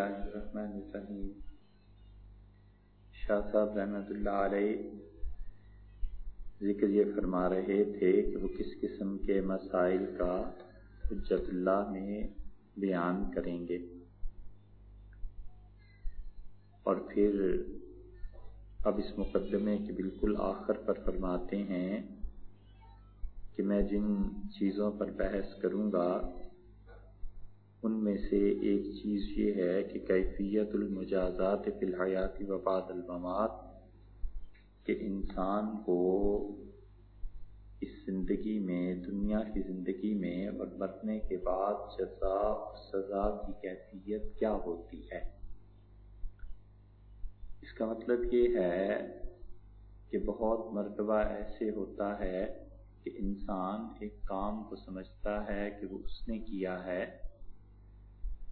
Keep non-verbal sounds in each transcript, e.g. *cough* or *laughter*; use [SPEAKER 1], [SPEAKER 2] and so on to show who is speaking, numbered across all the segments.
[SPEAKER 1] اللہ الرحمن الرحیم، شاہ صاحب رحمۃ اللہ علیہ ذکر یہ فرما رہے تھے کہ وہ کس قسم کے مسائل کا حجت اللہ میں بیان کریں گے۔ اور پھر اب اس مقدمے کے بالکل آخر پر فرماتے ہیں کہ میں جن چیزوں پر بحث کروں گا ان میں سے ایک چیز یہ ہے کہ کیفیت المجازات فی الحیات و بعد الممات، کہ انسان کو اس زندگی میں، دنیا کی زندگی میں اور مرنے کے بعد جزا اور سزا کی کیفیت کیا ہوتی ہے؟ اس کا مطلب یہ ہے کہ بہت مرتبہ ایسے ہوتا ہے کہ انسان ایک کام کو سمجھتا ہے کہ وہ اس نے کیا ہے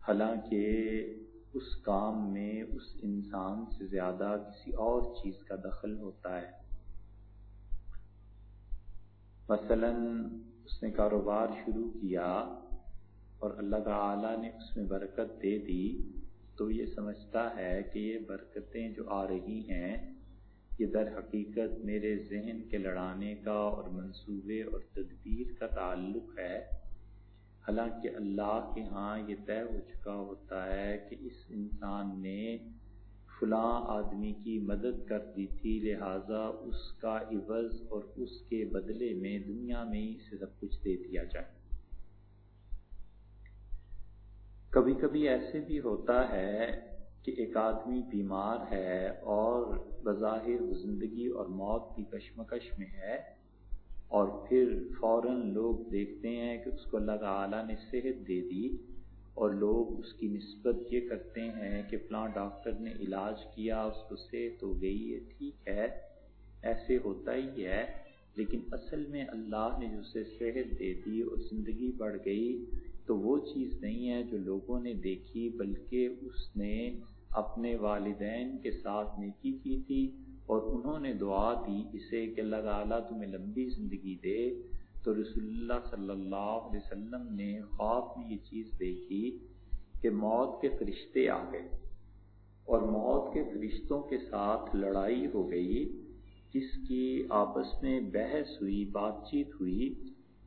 [SPEAKER 1] حالانکہ اس کام میں اس انسان سے زیادہ کسی اور چیز کا دخل ہوتا ہے۔ مثلا اس نے کاروبار شروع کیا اور اللہ تعالی نے اس میں برکت دے دی تو یہ سمجھتا ہے کہ یہ برکتیں جو آ رہی ہیں، یہ در حقیقت میرے ذہن کے لڑانے کا اور منصوبے اور تدبیر کا تعلق ہے۔ حالانکہ اللہ کے ہاں یہ طے ہو چکا ہوتا ہے کہ اس انسان نے فلاں آدمی کی مدد کر دی تھی، لہٰذا اس کا عوض اور اس کے بدلے میں دنیا میں ہی اسے سب کچھ دے دیا جائے۔ کبھی کبھی ایسے بھی ہوتا ہے کہ ایک آدمی بیمار ہے اور بظاہر زندگی اور موت کی کشمکش میں ہے اور پھر فوراً لوگ دیکھتے ہیں کہ اس کو اللہ تعالیٰ نے صحت دے دی اور لوگ اس کی نسبت یہ کرتے ہیں کہ فلاں ڈاکٹر نے علاج کیا، اس کو صحت ہو گئی ہے ٹھیک ہے، ایسے ہوتا ہی ہے۔ لیکن اصل میں اللہ نے جو اسے صحت دے دی اور زندگی بڑھ گئی تو وہ چیز نہیں ہے جو لوگوں نے دیکھی، بلکہ اس نے اپنے والدین کے ساتھ نیکی کی تھی۔ اور انہوں نے دعا دی اسے کہ اللہ تعالیٰ تمہیں لمبی زندگی دے۔ تو رسول اللہ صلی اللہ علیہ وسلم نے خواب میں یہ چیز دیکھی کہ موت کے فرشتے آ گئے اور موت کے فرشتوں کے ساتھ لڑائی ہو گئی، جس کی آپس میں بحث ہوئی، بات چیت ہوئی۔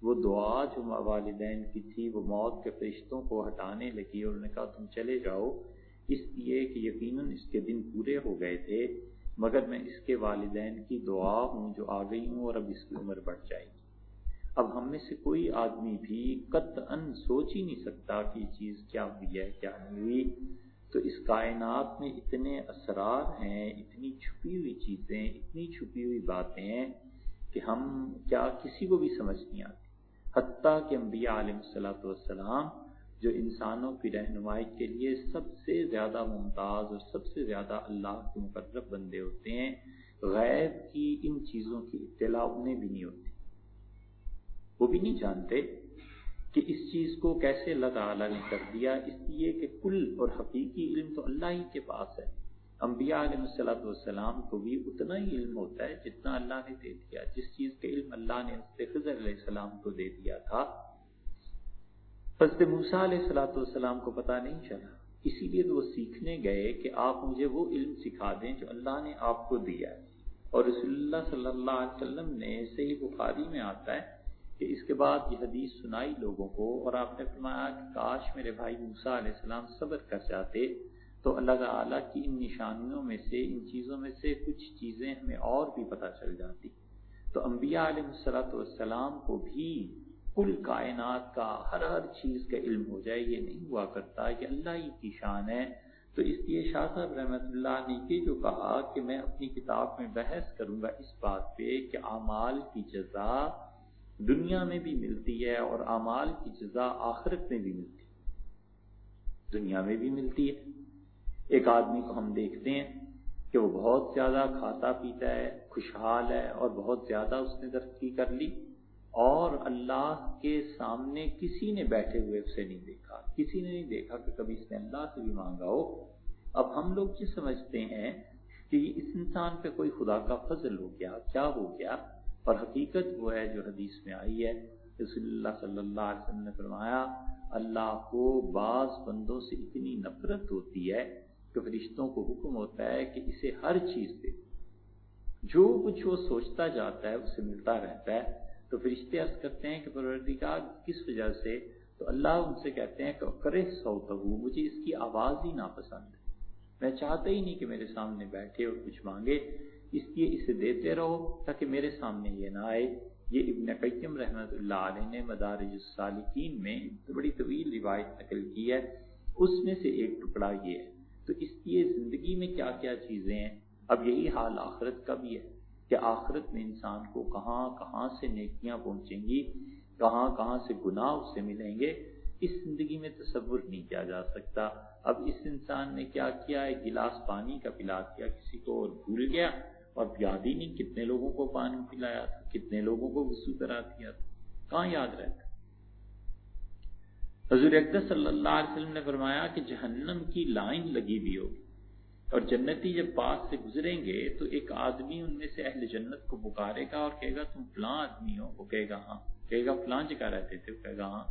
[SPEAKER 1] وہ دعا جو والدین کی تھی، وہ موت کے فرشتوں کو ہٹانے لگی اور انہوں نے کہا، تم چلے جاؤ۔ اس لیے کہ یقیناً اس کے دن پورے ہو گئے تھے۔ مگر میں اس کے والدین کی دعا ہوں جو آ گئی ہوں اور اب اس کی عمر بڑھ جائے گی۔ اب ہم میں سے کوئی آدمی بھی قطعا سوچ ہی نہیں سکتا کہ یہ چیز کیا ہوئی ہے، کیا نہیں ہوئی۔ تو اس کائنات میں اتنے اسرار ہیں، اتنی چھپی ہوئی چیزیں، اتنی چھپی ہوئی باتیں ہیں کہ ہم کیا کسی کو بھی سمجھ نہیں آتی۔ حتیٰ کہ انبیاء علیہ السلاۃ والسلام جو انسانوں کی رہنمائی کے لیے سب سے زیادہ ممتاز اور سب سے زیادہ اللہ کے مقرب بندے ہوتے ہیں، غیب کی ان چیزوں کی اطلاع انہیں بھی نہیں ہوتی۔ وہ بھی نہیں جانتے کہ اس چیز کو کیسے اللہ تعالیٰ نے کر دیا، اس لیے کہ کل اور حقیقی علم تو اللہ ہی کے پاس ہے۔ انبیاء علیہ السلاۃ والسلام کو بھی اتنا ہی علم ہوتا ہے جتنا اللہ نے دے دیا۔ جس چیز کا علم اللہ نے خضر علیہ السلام کو دے دیا تھا حضرت موسا علیہ السلاۃ والسلام کو پتہ نہیں چلا۔ اسی لیے تو وہ سیکھنے گئے کہ آپ مجھے وہ علم سکھا دیں جو اللہ نے آپ کو دیا ہے۔ اور رسول اللہ صلی اللہ علیہ وسلم نے صحیح بخاری میں آتا ہے کہ اس کے بعد یہ حدیث سنائی لوگوں کو اور آپ نے فرمایا کہ کاش میرے بھائی موسا علیہ السلام صبر کر جاتے تو اللہ تعالیٰ کی ان نشانیوں میں سے، ان چیزوں میں سے کچھ چیزیں ہمیں اور بھی پتہ چل جاتی۔ تو انبیاء علیہ السلاۃ والسلام کو بھی کل کائنات کا ہر ہر چیز کا علم ہو جائے، یہ نہیں ہوا کرتا یہ اللہ ہی کی شان ہے۔ تو اس لیے شاہ صاحب رحمۃ اللہ نے یہ جو کہا کہ میں اپنی کتاب میں بحث کروں گا اس بات پہ کہ اعمال کی جزا دنیا میں بھی ملتی ہے اور اعمال کی جزا آخرت میں بھی ملتی ہے۔ دنیا میں بھی ملتی ہے۔ ایک آدمی کو ہم دیکھتے ہیں کہ وہ بہت زیادہ کھاتا پیتا ہے، خوشحال ہے اور بہت زیادہ اس نے ترقی کر لی۔ اور اللہ کے سامنے کسی نے بیٹھے ہوئے اسے نہیں دیکھا۔ کسی نے نہیں دیکھا کہ کبھی اس نے اللہ سے بھی مانگا ہو۔ اب ہم لوگ یہ سمجھتے ہیں کہ اس انسان پہ کوئی خدا کا فضل ہو گیا، کیا ہو گیا؟ اور حقیقت وہ ہے جو حدیث میں آئی ہے۔ رسول اللہ صلی اللہ علیہ وسلم نے فرمایا، اللہ کو بعض بندوں سے اتنی نفرت ہوتی ہے کہ فرشتوں کو حکم ہوتا ہے کہ اسے ہر چیز سے جو کچھ وہ سوچتا جاتا ہے، اسے ملتا رہتا ہے۔ تو فرشتے عرض کرتے ہیں کہ پروردگار کس وجہ سے؟ تو اللہ ان سے کہتے ہیں کہ کرے سو مجھے اس کی آواز ہی ناپسند ہے۔ میں چاہتا ہی نہیں کہ میرے سامنے بیٹھے اور کچھ مانگے، اس لیے اسے دیتے رہو تاکہ میرے سامنے یہ نہ آئے۔ یہ ابن قیم رحمت اللہ علیہ نے مدارج السالکین میں بڑی طویل روایت نقل کی ہے۔ اس میں سے ایک ٹکڑا یہ ہے۔ تو اس لیے زندگی میں کیا کیا چیزیں ہیں؟ اب یہی حال آخرت کا بھی ہے۔ کہ آخرت میں انسان کو کہاں کہاں سے نیکیاں پہنچیں گی، کہاں کہاں سے گناہ اس سے ملیں گے، اس زندگی میں تصور نہیں کیا جا سکتا۔ اب اس انسان نے کیا کیا؟ ایک گلاس پانی کا پلا دیا، کسی کو اور بھول گیا اور یاد ہی نہیں کتنے لوگوں کو پانی پلایا تھا، کتنے لوگوں کو غصو کرا دیا تھا۔ کہاں یاد رہتا؟ حضور اقدس صلی اللہ علیہ وسلم نے فرمایا کہ جہنم کی لائن لگی بھی ہوگی۔ اور جنتی جب پاس سے گزریں گے تو ایک آدمی ان میں سے اہل جنت کو پکارے گا اور کہے گا، تم فلاں آدمی ہو. وہ کہے گا ہاں. کہے گا، فلاں جگہ رہتے تھے. وہ کہے گا ہاں.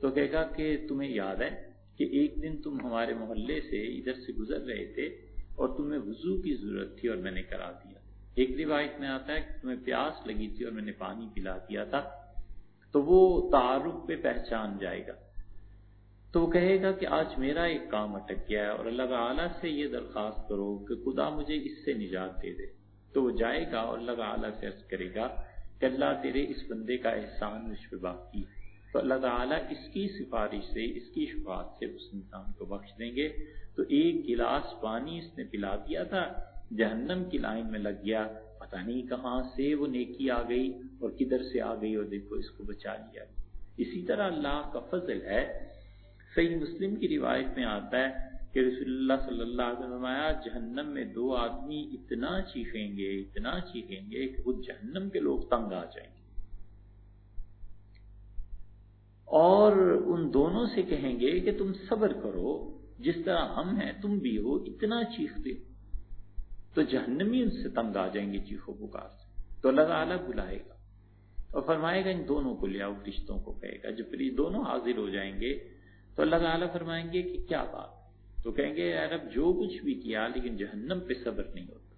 [SPEAKER 1] تو کہے گا کہ، تمہیں یاد ہے کہ ایک دن تم ہمارے محلے سے ادھر سے گزر رہے تھے اور تمہیں وضو کی ضرورت تھی اور میں نے کرا دیا۔ ایک روایت میں آتا ہے کہ تمہیں پیاس لگی تھی اور میں نے پانی پلا دیا تھا۔ تو وہ تعارف پہ پہچان جائے گا۔ تو وہ کہے گا کہ آج میرا ایک کام اٹک گیا ہے اور اللہ تعالیٰ سے یہ درخواست کرو کہ خدا مجھے اس سے نجات دے دے۔ تو وہ جائے گا اور اللہ تعالیٰ سے عرض کرے گا کہ اللہ تیرے اس بندے کا احسان مجھ پہ باقی تو اللہ تعالیٰ اس کی سفارش سے، اس کی شفاعت سے اس انسان کو بخش دیں گے۔ تو ایک گلاس پانی اس نے پلا دیا تھا، جہنم کی لائن میں لگ گیا۔ پتہ نہیں کہاں سے وہ نیکی آ گئی اور کدھر سے آ گئی اور دیکھو اس کو بچا لیا۔ اسی طرح اللہ کا فضل ہے صحیح مسلم کی روایت میں آتا ہے کہ رسول اللہ صلی اللہ علیہ وسلم جہنم میں دو آدمی اتنا چیخیں گے، اتنا چیخیں گے کہ وہ جہنم کے لوگ تنگ آ جائیں گے۔ اور ان دونوں سے کہیں گے کہ تم صبر کرو، جس طرح ہم ہیں، تم بھی ہو، اتنا چیختے ہو۔ تو جہنمی ان سے تنگ آ جائیں گے چیخو پکار سے۔ تو اللہ تعالیٰ بلائے گا۔ اور فرمائے گا، ان دونوں کو لیا رشتوں کو کہے گا جب پھر دونوں حاضر ہو جائیں گے۔ تو اللہ تعالیٰ فرمائیں گے کہ کیا بات؟ تو کہیں گے یار جو کچھ بھی کیا، لیکن جہنم پہ صبر نہیں ہوتا۔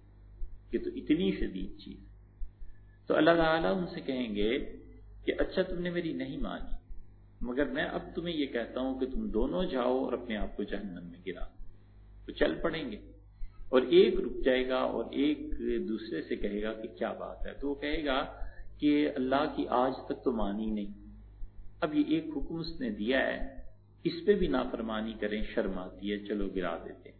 [SPEAKER 1] یہ تو اتنی شدید چیز تو اللہ تعالیٰ ان سے کہیں گے کہ اچھا تم نے میری نہیں مانی، مگر میں اب تمہیں یہ کہتا ہوں کہ تم دونوں جاؤ اور اپنے آپ کو جہنم میں گرا۔ تو چل پڑیں گے۔ اور ایک رک جائے گا اور ایک دوسرے سے کہے گا کہ کیا بات ہے؟ تو وہ کہے گا کہ اللہ کی آج تک تو مانی نہیں۔ اب یہ ایک حکم اس نے دیا ہے اس پہ بھی نافرمانی کریں، شرم آتی ہے، چلو گرا دیتے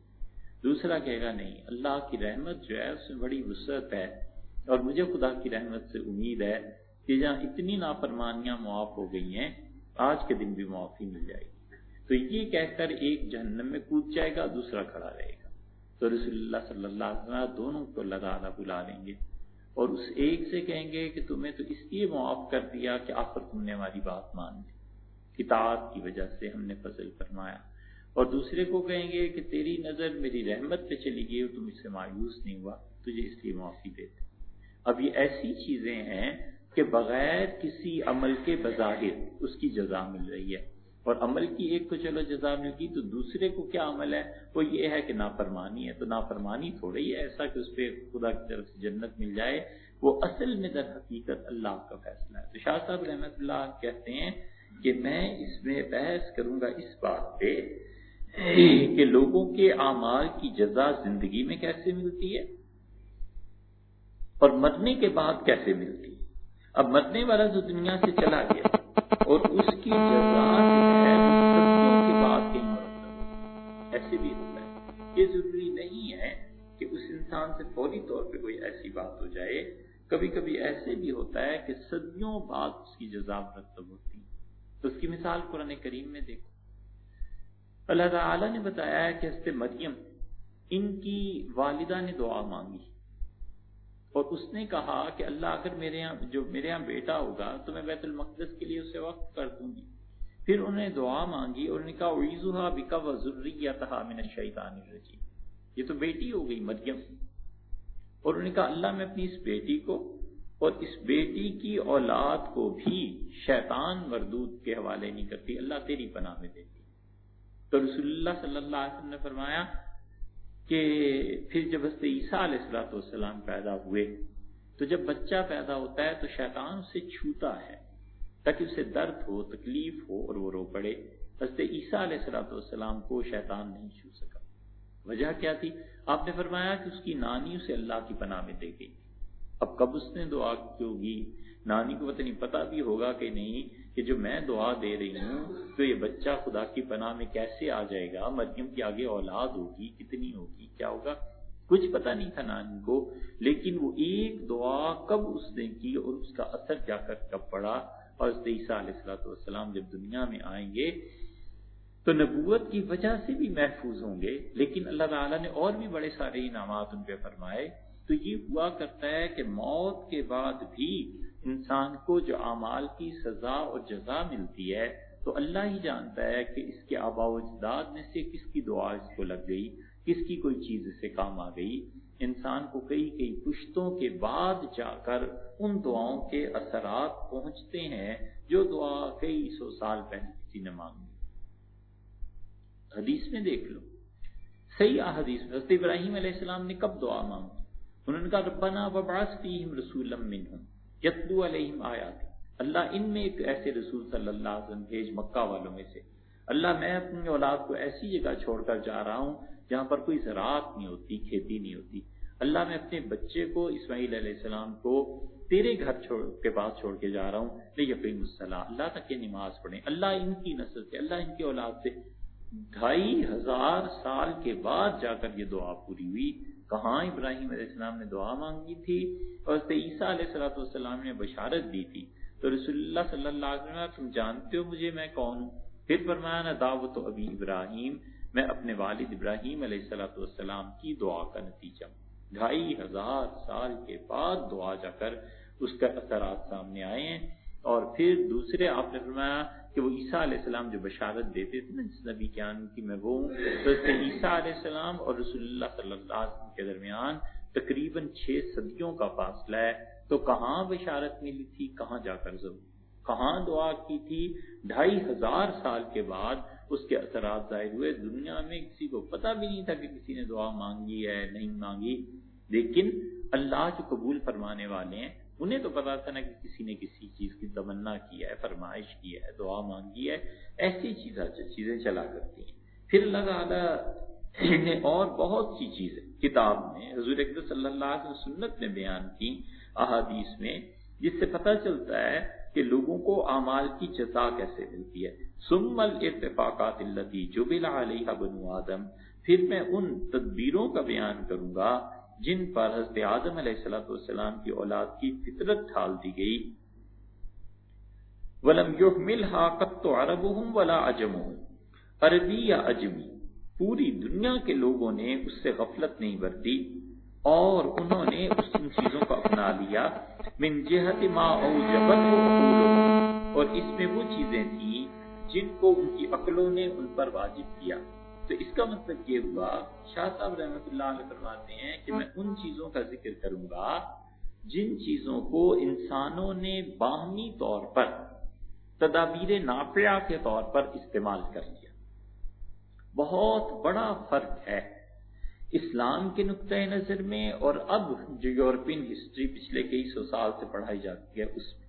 [SPEAKER 1] دوسرا کہے گا، نہیں، اللہ کی رحمت جو ہے، اس میں بڑی وسعت ہے اور مجھے خدا کی رحمت سے امید ہے کہ جہاں اتنی نافرمانیاں معاف ہو گئی ہیں، آج کے دن بھی معافی مل جائے گی۔ تو یہ کہہ کر ایک جہنم میں کود جائے گا، دوسرا کھڑا رہے گا۔ تو رسول اللہ صلی اللہ علیہ وسلم دونوں کو اللہ تعالیٰ بلا لیں گے۔ اور اس ایک سے کہیں گے کہ تمہیں تو اس لیے معاف کر دیا کہ آخر تم نے ہماری بات مان لی۔ کتاب کی وجہ سے ہم نے فضل فرمایا۔ اور دوسرے کو کہیں گے کہ تیری نظر میری رحمت پہ چلی گئی تم اس سے مایوس نہیں ہوا، تجھے اس لیے معافی دیتے اب یہ ایسی چیزیں ہیں کہ بغیر کسی عمل کے بظاہر اس کی جزا مل رہی ہے۔ اور عمل کی ایک کو چلو جزا مل گئی تو دوسرے کو کیا عمل ہے؟ وہ یہ ہے کہ نافرمانی ہے۔ تو نافرمانی تھوڑی ہے ایسا کہ اس پہ خدا کی طرف سے جنت مل جائے۔ وہ اصل میں در حقیقت اللہ کا فیصلہ ہے۔ تو شاہ صاحب رحمت اللہ کہتے ہیں کہ میں اس میں بحث کروں گا اس بات پہ کہ لوگوں کے اعمال کی جزا زندگی میں کیسے ملتی ہے اور مرنے کے بعد کیسے ملتی ہے۔ اب مرنے والا جو دنیا سے چلا گیا اور اس کی جزا کے بعد کہیں ایسے بھی ہوتا ہے۔ یہ ضروری نہیں ہے کہ اس انسان سے فوری طور پہ کوئی ایسی بات ہو جائے۔ کبھی کبھی ایسے بھی ہوتا ہے کہ صدیوں بعد اس کی جزا مرتب ہوتی ہے۔ تو اس کی مثال قرآن کریم میں دیکھو۔ اللہ تعالی نے بتایا کہ حضرت مریم، ان کی والدہ نے دعا مانگی۔ اور اس نے کہا کہ اللہ اگر میرے یہاں، جو میرے یہاں بیٹا ہوگا تو میں بیت المقدس کے لیے اسے وقت کر دوں گی۔ پھر انہوں نے دعا مانگی اور انہوں نے کہا عیزوہا بکا و ذریتہا من الشیطان الرجیم یہ تو بیٹی ہو گئی مریم۔ اور انہوں نے کہا، اللہ میں اپنی اس بیٹی کو اور اس بیٹی کی اولاد کو بھی شیطان مردود کے حوالے نہیں کرتی، اللہ تیری پناہ میں دیتی۔ تو رسول اللہ صلی اللہ علیہ وسلم نے فرمایا کہ پھر جب حضرت عیسیٰ علیہ السلاۃ والسلام پیدا ہوئے، تو جب بچہ پیدا ہوتا ہے تو شیطان اسے چھوتا ہے تاکہ اسے درد ہو، تکلیف ہو اور وہ رو پڑے۔ حضرت عیسیٰ علیہ السلاۃ والسلام کو شیطان نہیں چھو سکا۔ وجہ کیا تھی؟ آپ نے فرمایا کہ اس کی نانی اسے اللہ کی پناہ میں دے گئی۔ اب کب اس نے دعا کی ہوگی؟ نانی کو پتہ نہیں پتا بھی ہوگا کہ نہیں کہ جو میں دعا دے رہی ہوں، تو یہ بچہ خدا کی پناہ میں کیسے آ جائے گا؟ مریم کی آگے اولاد ہوگی، کتنی ہوگی، کیا ہوگا؟ کچھ پتا نہیں تھا نانی کو، لیکن وہ ایک دعا کب اس نے کی اور اس کا اثر جا کر کب پڑا؟ اور عیسیٰ علیہ السلاۃ والسلام جب دنیا میں آئیں گے، تو نبوت کی وجہ سے بھی محفوظ ہوں گے، لیکن اللہ تعالیٰ نے اور بھی بڑے سارے انعامات ان پہ فرمائے۔ تو یہ ہوا کرتا ہے کہ موت کے بعد بھی انسان کو جو اعمال کی سزا اور جزا ملتی ہے، تو اللہ ہی جانتا ہے کہ اس کے آبا و اجداد میں سے کس کی دعا اس کو لگ گئی، کس کی کوئی چیز اس سے کام آ گئی۔ انسان کو کئی کئی پشتوں کے بعد جا کر ان دعاؤں کے اثرات پہنچتے ہیں، جو دعا کئی سو سال پہلے کسی نے مانگی۔ حدیث میں دیکھ لو۔ صحیح حدیث میں حضرت ابراہیم علیہ السلام نے کب دعا مانگی؟ انہوں نے کہا ربنا وبعث فیہم رسولا منہم، یتلو علیہم آیات اللہ ان میں ایک ایسے رسول صلی اللہ علیہ وسلم بھیج مکہ والوں میں سے۔ اللہ میں اپنی اولاد کو ایسی جگہ چھوڑ کر جا رہا ہوں جہاں پر کوئی زراعت نہیں ہوتی، کھیتی نہیں ہوتی۔ اللہ میں اپنے بچے کو اسماعیل علیہ السلام کو تیرے گھر چھوڑ کے پاس چھوڑ کے جا رہا ہوں، لے یقین الصلاح اللہ تک یہ نماز پڑھیں۔ اللہ ان کی نسل سے، اللہ ان کی اولاد سے۔ ڈھائی ہزار سال کے بعد جا کر یہ دعا پوری ہوئی۔ کہاں ابراہیم علیہ السلام نے دعا مانگی تھی اور عیسیٰ علیہ السلاۃ والسلام نے بشارت دی تھی۔ تو رسول اللہ صلی اللہ علیہ وسلم، تم جانتے ہو مجھے میں کون ہوں؟ پھر فرمایا نا دعوت ابی ابراہیم، میں اپنے والد ابراہیم علیہ السلاۃ والسلام کی دعا کا نتیجہ ڈھائی ہزار سال کے بعد دعا جا کر اس کا اثرات سامنے آئے ہیں۔ اور پھر دوسرے آپ نے فرمایا کہ وہ عیسیٰ علیہ السلام جو بشارت دیتے تھے نا، جس نبی کے آن کی میں وہ تو اس سے عیسیٰ علیہ السلام اور رسول اللہ صلی اللہ علیہ وسلم کے درمیان تقریباً چھ صدیوں کا فاصلہ ہے۔ تو کہاں بشارت ملی تھی؟ کہاں جا کر ضرور؟ کہاں دعا کی تھی؟ ڈھائی ہزار سال کے بعد اس کے اثرات ظاہر ہوئے۔ دنیا میں کسی کو پتہ بھی نہیں تھا کہ کسی نے دعا مانگی ہے، نہیں مانگی۔ لیکن اللہ جو قبول فرمانے والے ہیں انہیں تو پتا تھا نا کہ کسی نے کسی چیز کی تمنا کی ہے، فرمائش کی ہے، دعا مانگی ہے، ایسی چیزیں چیزیں چلا کرتی ہیں۔ پھر اللہ تعالیٰ نے اور بہت سی چیزیں کتاب میں، حضور اکبر صلی اللہ علیہ وسلم سنت میں بیان کی احادیث میں، جس سے پتہ چلتا ہے کہ لوگوں کو اعمال کی جزا کیسے ملتی ہے۔ سم الاتفاقات التي جبل علیہ بنو آدم۔ پھر میں ان تدبیروں کا بیان کروں گا جن پر حضرت آدم علیہ السلام والسلام کی اولاد کی فطرت ڈھال دی گئی۔ ولم يحملها قط عربهم ولا عجمهم۔ عربی یا اجمی پوری دنیا کے لوگوں نے اس سے غفلت نہیں برتی اور انہوں نے اس ان چیزوں کو اپنا لیا۔ من جہت ما اوجبت اور اس میں وہ چیزیں تھیں جن کو ان کی عقلوں نے ان پر واجب کیا۔ تو اس کا مطلب یہ ہوا، شاہ صاحب رحمت اللہ علیہ فرماتے ہیں کہ میں ان چیزوں کا ذکر کروں گا جن چیزوں کو انسانوں نے باہمی طور پر، تدابیر نافیہ کے طور پر استعمال کر لیا۔ بہت بڑا فرق ہے اسلام کے نقطۂ نظر میں اور اب جو یورپین ہسٹری پچھلے کئی سو سال سے پڑھائی جاتی ہے، اس میں۔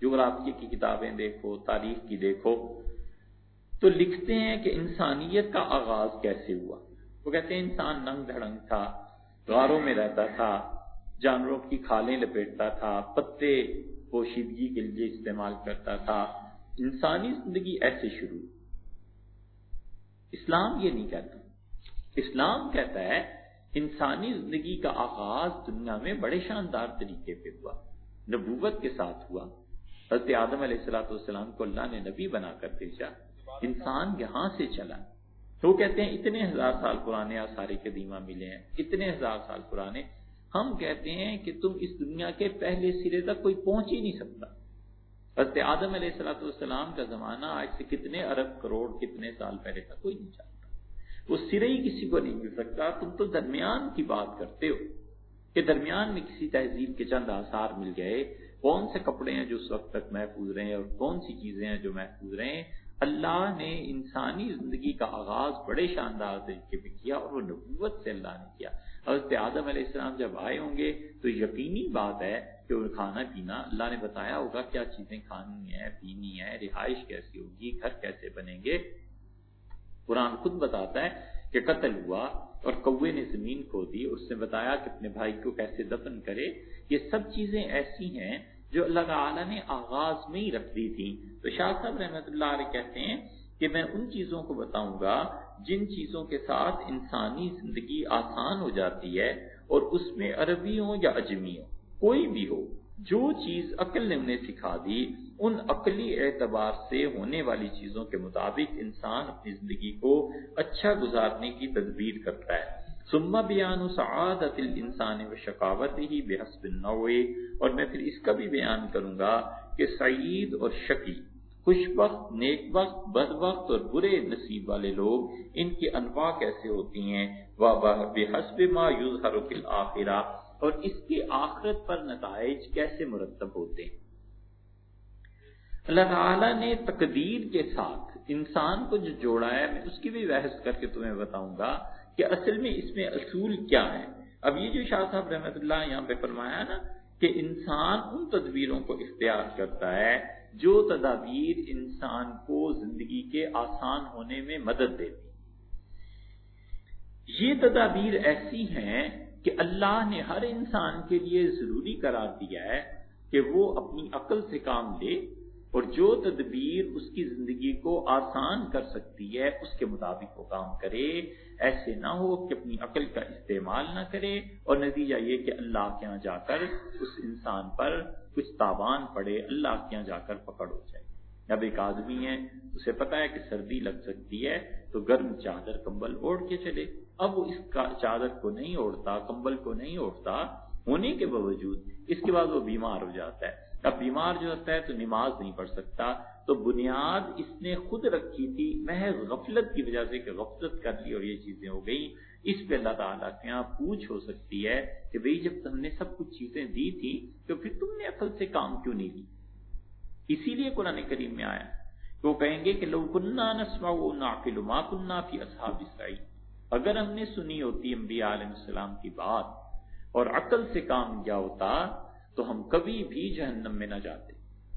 [SPEAKER 1] جغرافیہ کی کتابیں دیکھو، تاریخ کی دیکھو تو لکھتے ہیں کہ انسانیت کا آغاز کیسے ہوا؟ وہ کہتے ہیں انسان ننگ دھڑنگ تھا، غاروں میں رہتا تھا، جانوروں کی کھالیں لپیٹتا تھا، پتے پوشیدگی کے لیے استعمال کرتا تھا۔ انسانی زندگی ایسے شروع۔ اسلام یہ نہیں کہتا۔ اسلام کہتا ہے انسانی زندگی کا آغاز دنیا میں بڑے شاندار طریقے پہ ہوا، نبوت کے ساتھ ہوا۔ حضرت آدم علیہ السلاۃ والسلام کو اللہ نے نبی بنا کر بھیجا۔ انسان یہاں سے چلا۔ تو کہتے ہیں، اتنے ہزار سال پرانے آثار قدیمہ ملے ہیں، اتنے ہزار سال پرانے۔ ہم کہتے ہیں کہ تم اس دنیا کے پہلے سرے تک کوئی پہنچ ہی نہیں سکتا۔ حضرت آدم علیہ السلاۃ والسلام کا زمانہ آج سے کتنے ارب کروڑ، کتنے سال پہلے تک کوئی نہیں چاہتا وہ سرے ہی کسی کو نہیں مل سکتا۔ تم تو درمیان کی بات کرتے ہو کہ درمیان میں کسی تہذیب کے چند آثار مل گئے۔ کون سے کپڑے ہیں جو اس وقت تک محفوظ رہے ہیں اور کون سی چیزیں ہیں جو محفوظ رہے ہیں؟ اللہ نے انسانی زندگی کا آغاز بڑے شاندار طریقے پہ کیا اور وہ نبوت سے اللہ نے کیا۔ حضرت آدم علیہ السلام جب آئے ہوں گے تو یقینی بات ہے کہ وہ کھانا پینا، اللہ نے بتایا ہوگا کیا چیزیں کھانی ہے پینی ہے رہائش کیسی ہوگی، گھر کیسے بنیں گے۔ قرآن خود بتاتا ہے کہ قتل ہوا اور کوے نے زمین کھو دی، اس نے بتایا کہ اپنے بھائی کو کیسے دفن کرے۔ یہ سب چیزیں ایسی ہیں جو اللہ تعالیٰ نے آغاز میں ہی رکھ دی تھی۔ تو شاہ صاحب رحمۃ اللہ علیہ کہتے ہیں کہ میں ان چیزوں کو بتاؤں گا جن چیزوں کے ساتھ انسانی زندگی آسان ہو جاتی ہے اور اس میں عربی ہو یا اجمی ہو کوئی بھی ہو، جو چیز عقل نے انہیں سکھا دی، ان عقلی اعتبار سے ہونے والی چیزوں کے مطابق انسان اپنی زندگی کو اچھا گزارنے کی تدبیر کرتا ہے۔ ثم بیان سعادت الانسان و شقاوت ہی بحسب النوع، اور میں پھر اس کا بھی بیان کروں گا کہ سعید اور شقی خوش وقت، نیک وقت، بد وقت اور برے نصیب والے لوگ، ان کی انواع کیسے ہوتی ہیں؟ بحسب ما یظہر فی الاخرہ اور اس کے آخرت پر نتائج کیسے مرتب ہوتے ہیں؟ اللہ تعالیٰ نے تقدیر کے ساتھ انسان کو جو جوڑا ہے، میں اس کی بھی بحث کر کے تمہیں بتاؤں گا کہ اصل میں اس میں اصول کیا ہے؟ اب یہ جو شاہ صاحب رحمت اللہ یہاں پہ فرمایا نا کہ انسان ان تدبیروں کو اختیار کرتا ہے جو تدابیر انسان کو زندگی کے آسان ہونے میں مدد دیتی۔ یہ تدابیر ایسی ہیں کہ اللہ نے ہر انسان کے لیے ضروری قرار دیا ہے کہ وہ اپنی عقل سے کام لے اور جو تدبیر اس کی زندگی کو آسان کر سکتی ہے، اس کے مطابق وہ کام کرے۔ ایسے نہ ہو کہ اپنی عقل کا استعمال نہ کرے اور نتیجہ یہ کہ اللہ کے یہاں جا کر اس انسان پر کچھ تاوان پڑے، اللہ کے یہاں جا کر پکڑ ہو جائے۔ اب ایک آدمی ہے، اسے پتا ہے کہ سردی لگ سکتی ہے، تو گرم چادر کمبل اوڑھ کے چلے۔ اب وہ اس چادر کو نہیں اوڑھتا، کمبل کو نہیں اوڑھتا، ہونے کے باوجود اس کے بعد وہ بیمار ہو جاتا ہے۔ اب بیمار جو ہوتا ہے تو نماز نہیں پڑھ سکتا۔ تو بنیاد اس نے خود رکھی تھی، محض غفلت کی وجہ سے کہ غفلت کر لی اور یہ چیزیں ہو گئی اس پہ اللہ تعالیٰ کے یہاں پوچھ ہو سکتی ہے کہ بھئی جب تم نے سب کچھ چیزیں دی تھی تو پھر تم نے عقل سے کام کیوں نہیں لی اسی لیے قرآن کریم میں آیا وہ کہیں گے کہ لو کنہ نسما ناقل ما کنہ فی اصحاب اسرائی اگر ہم نے سنی ہوتی انبیاء علیہ السلام کی بات اور عقل سے کام کیا ہوتا تو ہم کبھی بھی جہنم میں نہ جاتے۔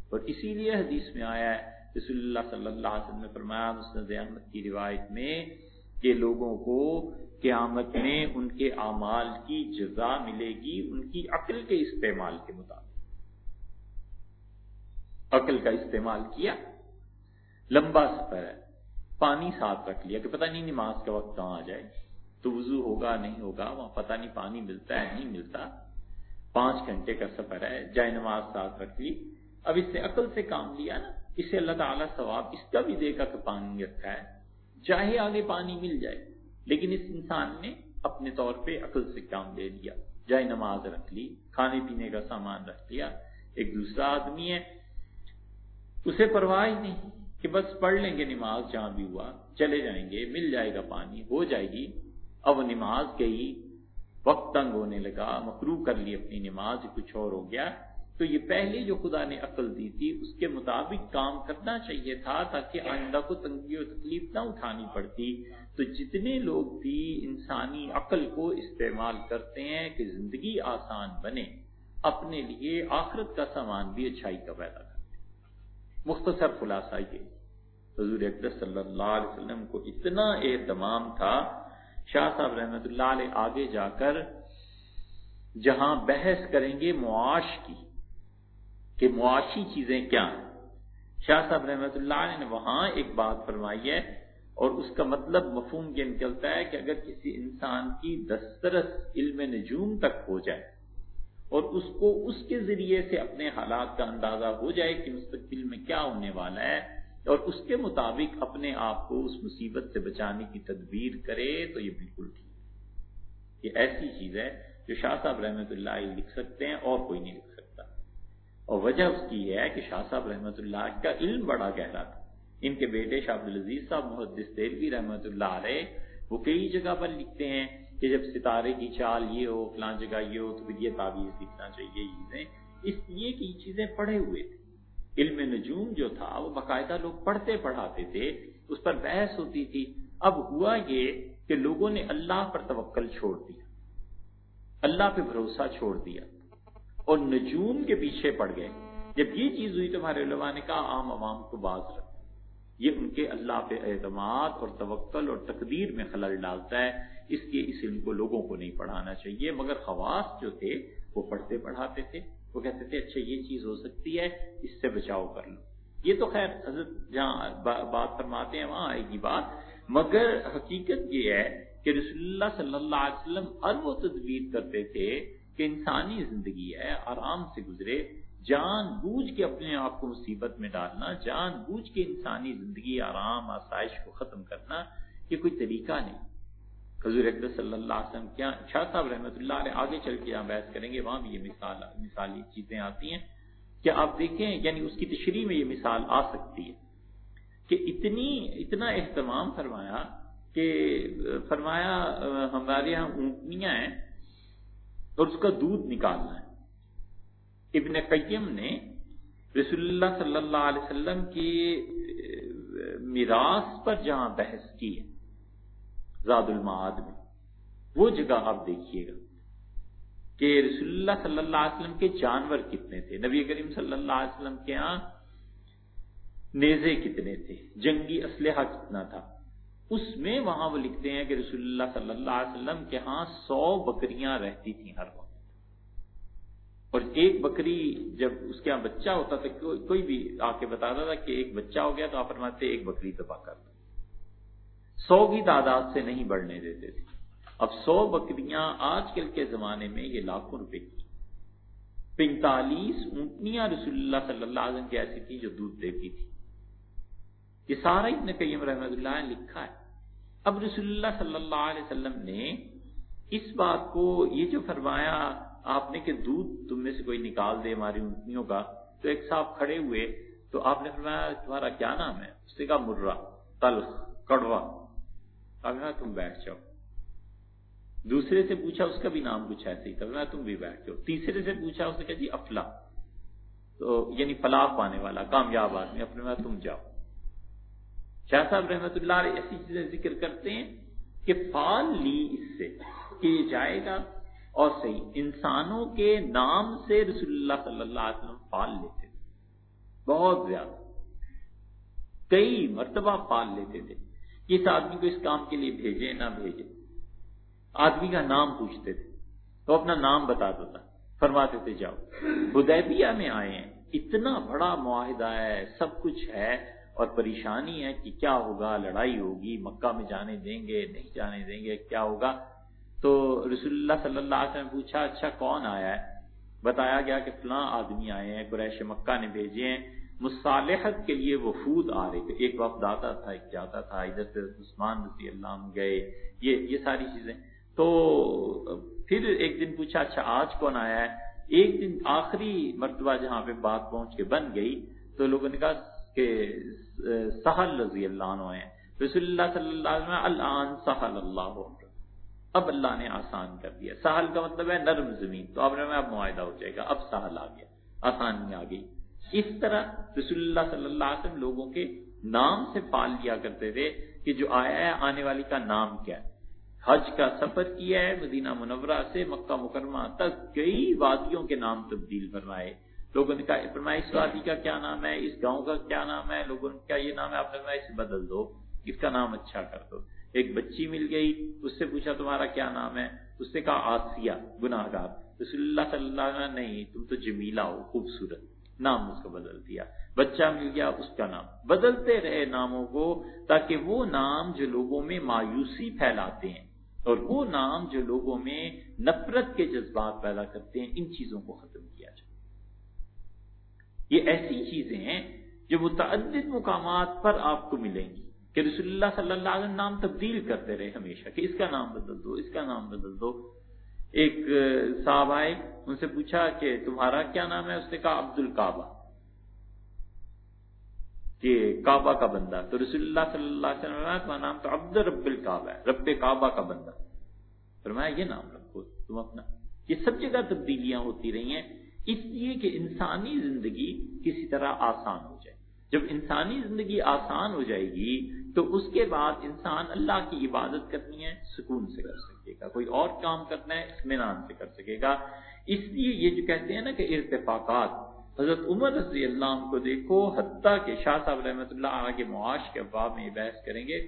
[SPEAKER 1] اور اسی لیے حدیث میں آیا ہے، رسول اللہ صلی اللہ علیہ وسلم نے فرمایا مسند احمد کی روایت میں کہ لوگوں کو قیامت میں ان کے اعمال کی جزا ملے گی، ان کی عقل کے استعمال کے مطابق۔ عقل کا استعمال کیا، لمبا سفر ہے، پانی ساتھ رکھ لیا کہ پتہ نہیں نماز کا وقت کہاں آ جائے۔ تو وضو ہوگا، نہیں ہوگا، وہاں پتہ نہیں پانی ملتا ہے، نہیں ملتا۔ پانچ گھنٹے کا سفر ہے، جائے نماز ساتھ رکھ لی۔ اب اس نے عقل سے کام لیا نا، اسے اللہ تعالیٰ ثواب اس کا بھی دے گا کہ پانی رکھا ہے۔ چاہے آگے پانی مل جائے، لیکن اس انسان نے اپنے طور پہ عقل سے کام لے لیا۔ جائے نماز رکھ لی، کھانے پینے کا سامان رکھ لیا۔ ایک دوسرا آدمی ہے، اسے پرواہ ہی نہیں کہ بس پڑھ لیں گے نماز جہاں بھی ہوا، چلے جائیں گے، مل جائے گا پانی، ہو جائے گی۔ اب نماز گئی وقت تنگ ہونے لگا مکرو کر لی اپنی نماز، کچھ اور ہو گیا۔ تو یہ پہلے جو خدا نے عقل دی تھی، اس کے مطابق کام کرنا چاہیے تھا تاکہ آئندہ کو تنگی اور تکلیف نہ اٹھانی پڑتی۔ تو جتنے لوگ بھی انسانی عقل کو استعمال کرتے ہیں کہ زندگی آسان بنے، اپنے لیے آخرت کا سامان بھی اچھائی کا پیدا کرتے مختصر خلاصہ یہ، حضور اقدس صلی اللہ علیہ وسلم کو اتنا اہتمام تھا شاہ صاحب رحمت اللہ علیہ آگے جا کر جہاں بحث کریں گے معاش کی، کہ معاشی چیزیں کیا ہیں۔ شاہ صاحب رحمت اللہ علیہ نے وہاں ایک بات فرمائی ہے اور اس کا مطلب مفہوم یہ نکلتا ہے کہ اگر کسی انسان کی دسترس علم نجوم تک ہو جائے اور اس کو اس کے ذریعے سے اپنے حالات کا اندازہ ہو جائے کہ مستقبل میں کیا ہونے والا ہے اور اس کے مطابق اپنے آپ کو اس مصیبت سے بچانے کی تدبیر کرے تو یہ بالکل ٹھیک یہ ایسی چیز ہے جو شاہ صاحب رحمۃ اللہ لکھ سکتے ہیں اور کوئی نہیں لکھ سکتا۔ اور وجہ اس کی ہے کہ شاہ صاحب رحمۃ اللہ کا علم بڑا گہرا تھا۔ ان کے بیٹے شاہ عبد العزیز صاحب محدث دلوی رحمۃ اللہ علیہ وہ کئی جگہ پر لکھتے ہیں کہ جب ستارے کی چال یہ ہو، فلاں جگہ یہ ہو، تو پھر یہ تعویذ لکھنا چاہیے، یہ چیزیں۔ اس لیے کہ یہ چیزیں پڑھے ہوئے تھے۔ علم نجوم جو تھا، وہ باقاعدہ لوگ پڑھتے پڑھاتے تھے، اس پر بحث ہوتی تھی۔ اب ہوا یہ کہ لوگوں نے اللہ پر توکل چھوڑ دیا، اللہ پہ بھروسہ چھوڑ دیا اور نجوم کے پیچھے پڑ گئے۔ جب یہ چیز ہوئی تو ہمارے علماء نے کہا، عام عوام کو باز رکھ یہ ان کے اللہ پہ اعتماد اور توکل اور تقدیر میں خلل ڈالتا ہے، اس لیے اس علم کو لوگوں کو نہیں پڑھانا چاہیے۔ مگر خواص جو تھے، وہ پڑھتے پڑھاتے تھے۔ وہ کہتے تھے اچھا یہ چیز ہو سکتی ہے، اس سے بچاؤ کر لو۔ یہ تو خیر حضرت جہاں بات فرماتے ہیں، وہاں آئے گی بات۔ مگر حقیقت یہ ہے کہ رسول اللہ صلی اللہ علیہ وسلم ہر وہ تدبیر کرتے تھے کہ انسانی زندگی ہے، آرام سے گزرے۔ جان بوجھ کے اپنے آپ کو مصیبت میں ڈالنا، جان بوجھ کے انسانی زندگی، آرام، آسائش کو ختم کرنا، یہ کوئی طریقہ نہیں۔ حضور اقدس صلی اللہ علیہ وسلم کیا شاہ صاحب رحمۃ اللہ علیہ آگے چل کے یہاں بحث کریں گے، وہاں بھی یہ مثال، مثالی چیزیں آتی ہیں کہ آپ دیکھیں یعنی اس کی تشریح میں یہ مثال آ سکتی ہے کہ اتنی، اتنا اہتمام فرمایا کہ فرمایا، ہمارے یہاں اونٹنیاں ہیں اور اس کا دودھ نکالنا ہے۔ ابن قیم نے رسول اللہ صلی اللہ علیہ وسلم کی میراث پر جہاں بحث کی ہے زاد المعاد میں۔ وہ جگہ آپ دیکھیے گا کہ رسول اللہ صلی اللہ علیہ وسلم کے جانور کتنے تھے۔ نبی کریم صلی اللہ علیہ وسلم کے ہاں نیزے کتنے تھے، جنگی اسلحہ کتنا تھا۔ اس میں وہاں وہ لکھتے ہیں کہ رسول اللہ صلی اللہ علیہ وسلم کے ہاں سو بکریاں رہتی تھیں ہر وقت۔ اور ایک بکری جب اس کے یہاں بچہ ہوتا تھا، کوئی بھی آ کے بتاتا تھا کہ ایک بچہ ہو گیا تو آپ فرماتے ایک بکری تباہ کر دو۔ سو کی تعداد سے نہیں بڑھنے دیتے تھے۔ اب سو بکریاں آج کل کے زمانے میں یہ لاکھوں روپے کی۔ پینتالیس اونٹنیاں رسول اللہ صلی اللہ علیہ وسلم کی ایسی تھی جو دودھ دیتی تھی یہ سارا ابن قیم رحمت اللہ نے لکھا ہے۔ اب رسول اللہ صلی اللہ علیہ وسلم نے اس بات کو یہ جو فرمایا، آپ نے کہ دودھ تم میں سے کوئی نکال دے ہماری اونٹنیوں کا۔ تو ایک صاحب کھڑے ہوئے تو آپ نے فرمایا، تمہارا کیا نام ہے؟ اس نے کہا مرا تلخ، کڑوا۔ کہا تم بیٹھ جاؤ۔ دوسرے سے پوچھا اس کا بھی نام کچھ ایسے ہی تھا تم بھی بیٹھ جاؤ۔ تیسرے سے پوچھا اس نے کہا جی افلا، تو یعنی فلاح پانے والا، کامیاب آدمی، اپنے میں تم جاؤ۔ شاہ صاحب رحمت اللہ علیہ ایسی چیزیں ذکر کرتے ہیں کہ فال لی اس سے، کہ یہ جائے گا اور صحیح۔ انسانوں کے نام سے رسول اللہ صلی اللہ علیہ وسلم پال لیتے تھے، بہت زیادہ۔ کئی مرتبہ پال لیتے تھے۔ کہ اس آدمی کو اس کام کے لیے بھیجے نہ بھیجے آدمی کا نام پوچھتے تھے، تو اپنا نام بتاتا تھا فرماتے تھے جاؤ۔ ہدیبیہ میں آئے ہیں، اتنا بڑا معاہدہ ہے، سب کچھ ہے، اور پریشانی ہے کہ کیا ہوگا، لڑائی ہوگی، مکہ میں جانے دیں گے، نہیں جانے دیں گے، کیا ہوگا؟ تو رسول اللہ صلی اللہ علیہ وسلم پوچھا اچھا کون آیا ہے؟ بتایا گیا کہ فلاں آدمی آئے ہیں، قریش مکہ نے بھیجے ہیں مصالحت کے لیے وفود آ رہے تھے۔ ایک وقت آتا تھا، ایک جاتا تھا ادھر سے عثمان رضی اللہ عنہ گئے، یہ یہ ساری چیزیں۔ تو پھر ایک دن پوچھا اچھا آج کون آیا ہے؟ ایک دن آخری مرتبہ جہاں پہ بات پہنچ کے بن گئی، تو لوگوں نے کہا کہ، سہل رضی اللہ عنہ ہیں۔ رسول اللہ صلی اللہ علیہ وسلم، الان سہل اللہ اب اللہ نے آسان کر دیا۔ سہل کا مطلب ہے نرم زمین۔ تو اب اب معاہدہ ہو جائے گا، اب سہل آ گیا، آسانی آ گئی۔ اس طرح رسول اللہ صلی اللہ علیہ وسلم لوگوں کے نام سے پال لیا کرتے تھے کہ جو آیا ہے، آنے والی کا نام کیا ہے۔ حج کا سفر کیا ہے، مدینہ منورہ سے مکہ مکرمہ تک کئی وادیوں کے نام تبدیل فرمائے۔ لوگوں نے کہا فرمایا اس وادی کا کیا نام ہے؟ اس گاؤں کا کیا نام ہے؟ لوگوں نے کہا، یہ نام ہے، آپ نے فرمایا اسے بدل دو، اس کا نام اچھا کر دو۔ ایک بچی مل گئی، اس سے پوچھا، تمہارا کیا نام ہے؟ اس نے کہا، آسیہ، گناہ گار۔ رسول اللہ صلی اللہ علیہ وسلم نہیں، تم تو جمیلا ہو، خوبصورت۔ نام اس کا بدل دیا۔ بچہ مل گیا اس کا نام۔ بدلتے رہے ناموں کو تاکہ وہ نام جو لوگوں میں مایوسی پھیلاتے ہیں اور وہ نام جو لوگوں میں نفرت کے جذبات پیدا کرتے ہیں، ان چیزوں کو ختم کیا جائے۔ یہ ایسی چیزیں ہیں جو متعدد مقامات پر آپ کو ملیں گی کہ رسول اللہ صلی اللہ علیہ وسلم نام تبدیل کرتے رہے ہمیشہ کہ اس کا نام بدل دو، اس کا نام بدل دو۔ ایک صاحب آئے، ان سے پوچھا کہ تمہارا کیا نام ہے؟ اس نے کہا، عبد القعبہ کہ کعبہ کا بندہ۔ تو رسول اللہ صلی اللہ علیہ وسلم کا نام تو عبد رب القعبہ ہے، رب کعبہ کا بندہ۔ فرمایا، یہ نام رکھو، تم اپنا۔ یہ سب جگہ تبدیلیاں ہوتی رہی ہیں، اس لیے کہ انسانی زندگی کسی طرح آسان ہو جائے۔ جب انسانی زندگی آسان ہو جائے گی، تو اس کے بعد انسان اللہ کی عبادت کرنی ہے، سکون سے کر سکے گا، کوئی اور کام کرنا ہے، اطمینان سے کر سکے گا۔ اس لیے یہ جو کہتے ہیں نا کہ ارتفاقات، حضرت عمر رضی اللہ عنہ کو دیکھو، حتیٰ کہ شاہ صاحب رحمۃ اللہ آگے معاش کے ابواب میں بحث کریں گے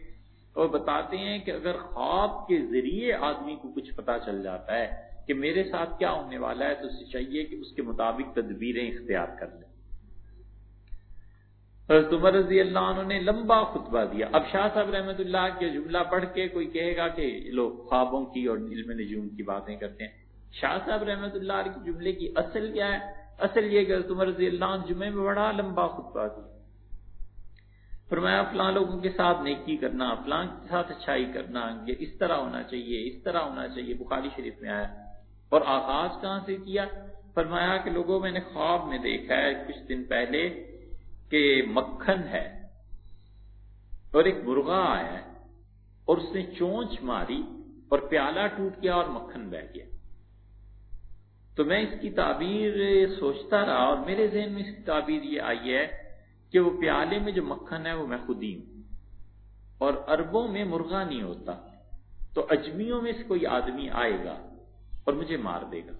[SPEAKER 1] اور بتاتے ہیں کہ اگر خواب کے ذریعے آدمی کو کچھ پتا چل جاتا ہے کہ میرے ساتھ کیا ہونے والا ہے، تو اسے چاہیے کہ اس کے مطابق تدبیریں اختیار کر لیں حضرت عمر رضی اللہ عنہ نے لمبا خطبہ دیا۔ اب شاہ صاحب رحمۃ اللہ کے جملہ پڑھ کے کوئی کہے گا کہ لوگ خوابوں کی اور علم نجوم کی باتیں کرتے ہیں۔ شاہ صاحب رحمۃ اللہ کے جملے کی اصل کیا ہے؟ اصل یہ کہ حضرت عمر رضی اللہ عنہ جمعے میں بڑا لمبا خطبہ دیا۔ فرمایا، فلاں لوگوں کے ساتھ نیکی کرنا، فلاں کے ساتھ اچھائی کرنا، یہ اس طرح ہونا چاہیے، اس طرح ہونا چاہیے، بخاری شریف میں آیا۔ اور آغاز کہاں سے کیا؟ فرمایا کہ لوگوں، میں نے خواب میں دیکھا ہے، کچھ دن پہلے کہ مکھن ہے اور ایک مرغا آیا ہے اور اس نے چونچ ماری اور پیالہ ٹوٹ گیا اور مکھن بہ گیا۔ تو میں اس کی تعبیر سوچتا رہا اور میرے ذہن میں اس کی تعبیر یہ آئی ہے کہ وہ پیالے میں جو مکھن ہے وہ میں خود ہی ہوں۔ اور اربوں میں مرغا نہیں ہوتا، تو اجمیوں میں سے کوئی آدمی آئے گا اور مجھے مار دے گا،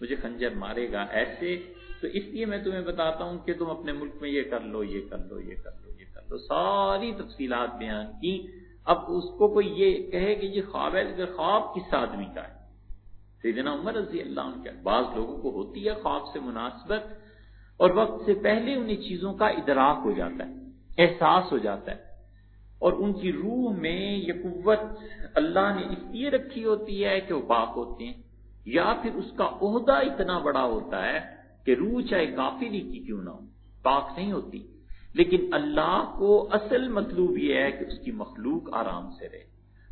[SPEAKER 1] مجھے خنجر مارے گا۔ ایسے تو اس لیے میں تمہیں بتاتا ہوں کہ تم اپنے ملک میں یہ کر لو، یہ کر لو، یہ کر لو، یہ کر لو۔ ساری تفصیلات بیان کی۔ اب اس کو کوئی یہ کہے کہ یہ خواب ہے خواب کس آدمی کا ہے؟ سیدنا عمر رضی اللہ عنہ بعض لوگوں کو ہوتی ہے خواب سے مناسبت اور وقت سے پہلے انہیں چیزوں کا ادراک ہو جاتا ہے، احساس ہو جاتا ہے۔ اور ان کی روح میں یہ قوت اللہ نے اس لیے رکھی ہوتی ہے کہ وہ پاک ہوتے ہیں یا پھر اس کا عہدہ اتنا بڑا ہوتا ہے کہ روح چاہے کافری کی کیوں نہ ہو، پاک نہیں ہوتی۔ لیکن اللہ کو اصل مطلوب یہ ہے کہ اس کی مخلوق آرام سے رہے۔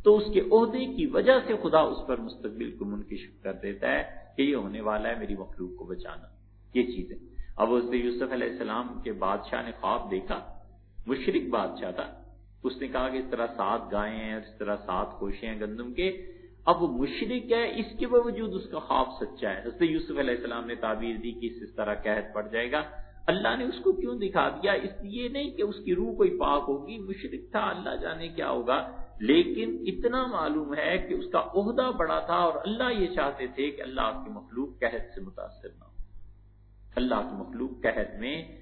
[SPEAKER 1] تو اس کے عہدے کی وجہ سے خدا اس پر مستقبل کو منکشف کر دیتا ہے کہ یہ ہونے والا ہے، میری مخلوق کو بچانا۔ یہ چیزیں۔ اب اس یوسف علیہ السلام کے بادشاہ نے خواب دیکھا، مشرق بادشاہ تھا۔ اس نے کہا کہ اس طرح سات گائے ہیں اس طرح سات کوشے ہیں گندم کے۔ اب وہ مشرق ہے، اس کے باوجود اس کا خواب سچا ہے۔ حضرت یوسف علیہ السلام نے تعبیر دی کہ اس طرح قحط پڑ جائے گا۔ اللہ نے اس کو کیوں دکھا دیا؟ اس لیے نہیں کہ اس کی روح کوئی پاک ہوگی۔ مشرق تھا، اللہ جانے کیا ہوگا۔ لیکن اتنا معلوم ہے کہ اس کا عہدہ بڑا تھا اور اللہ یہ چاہتے تھے کہ اللہ کی مخلوق قحط سے متاثر نہ ہو۔ اللہ کی مخلوق قحط میں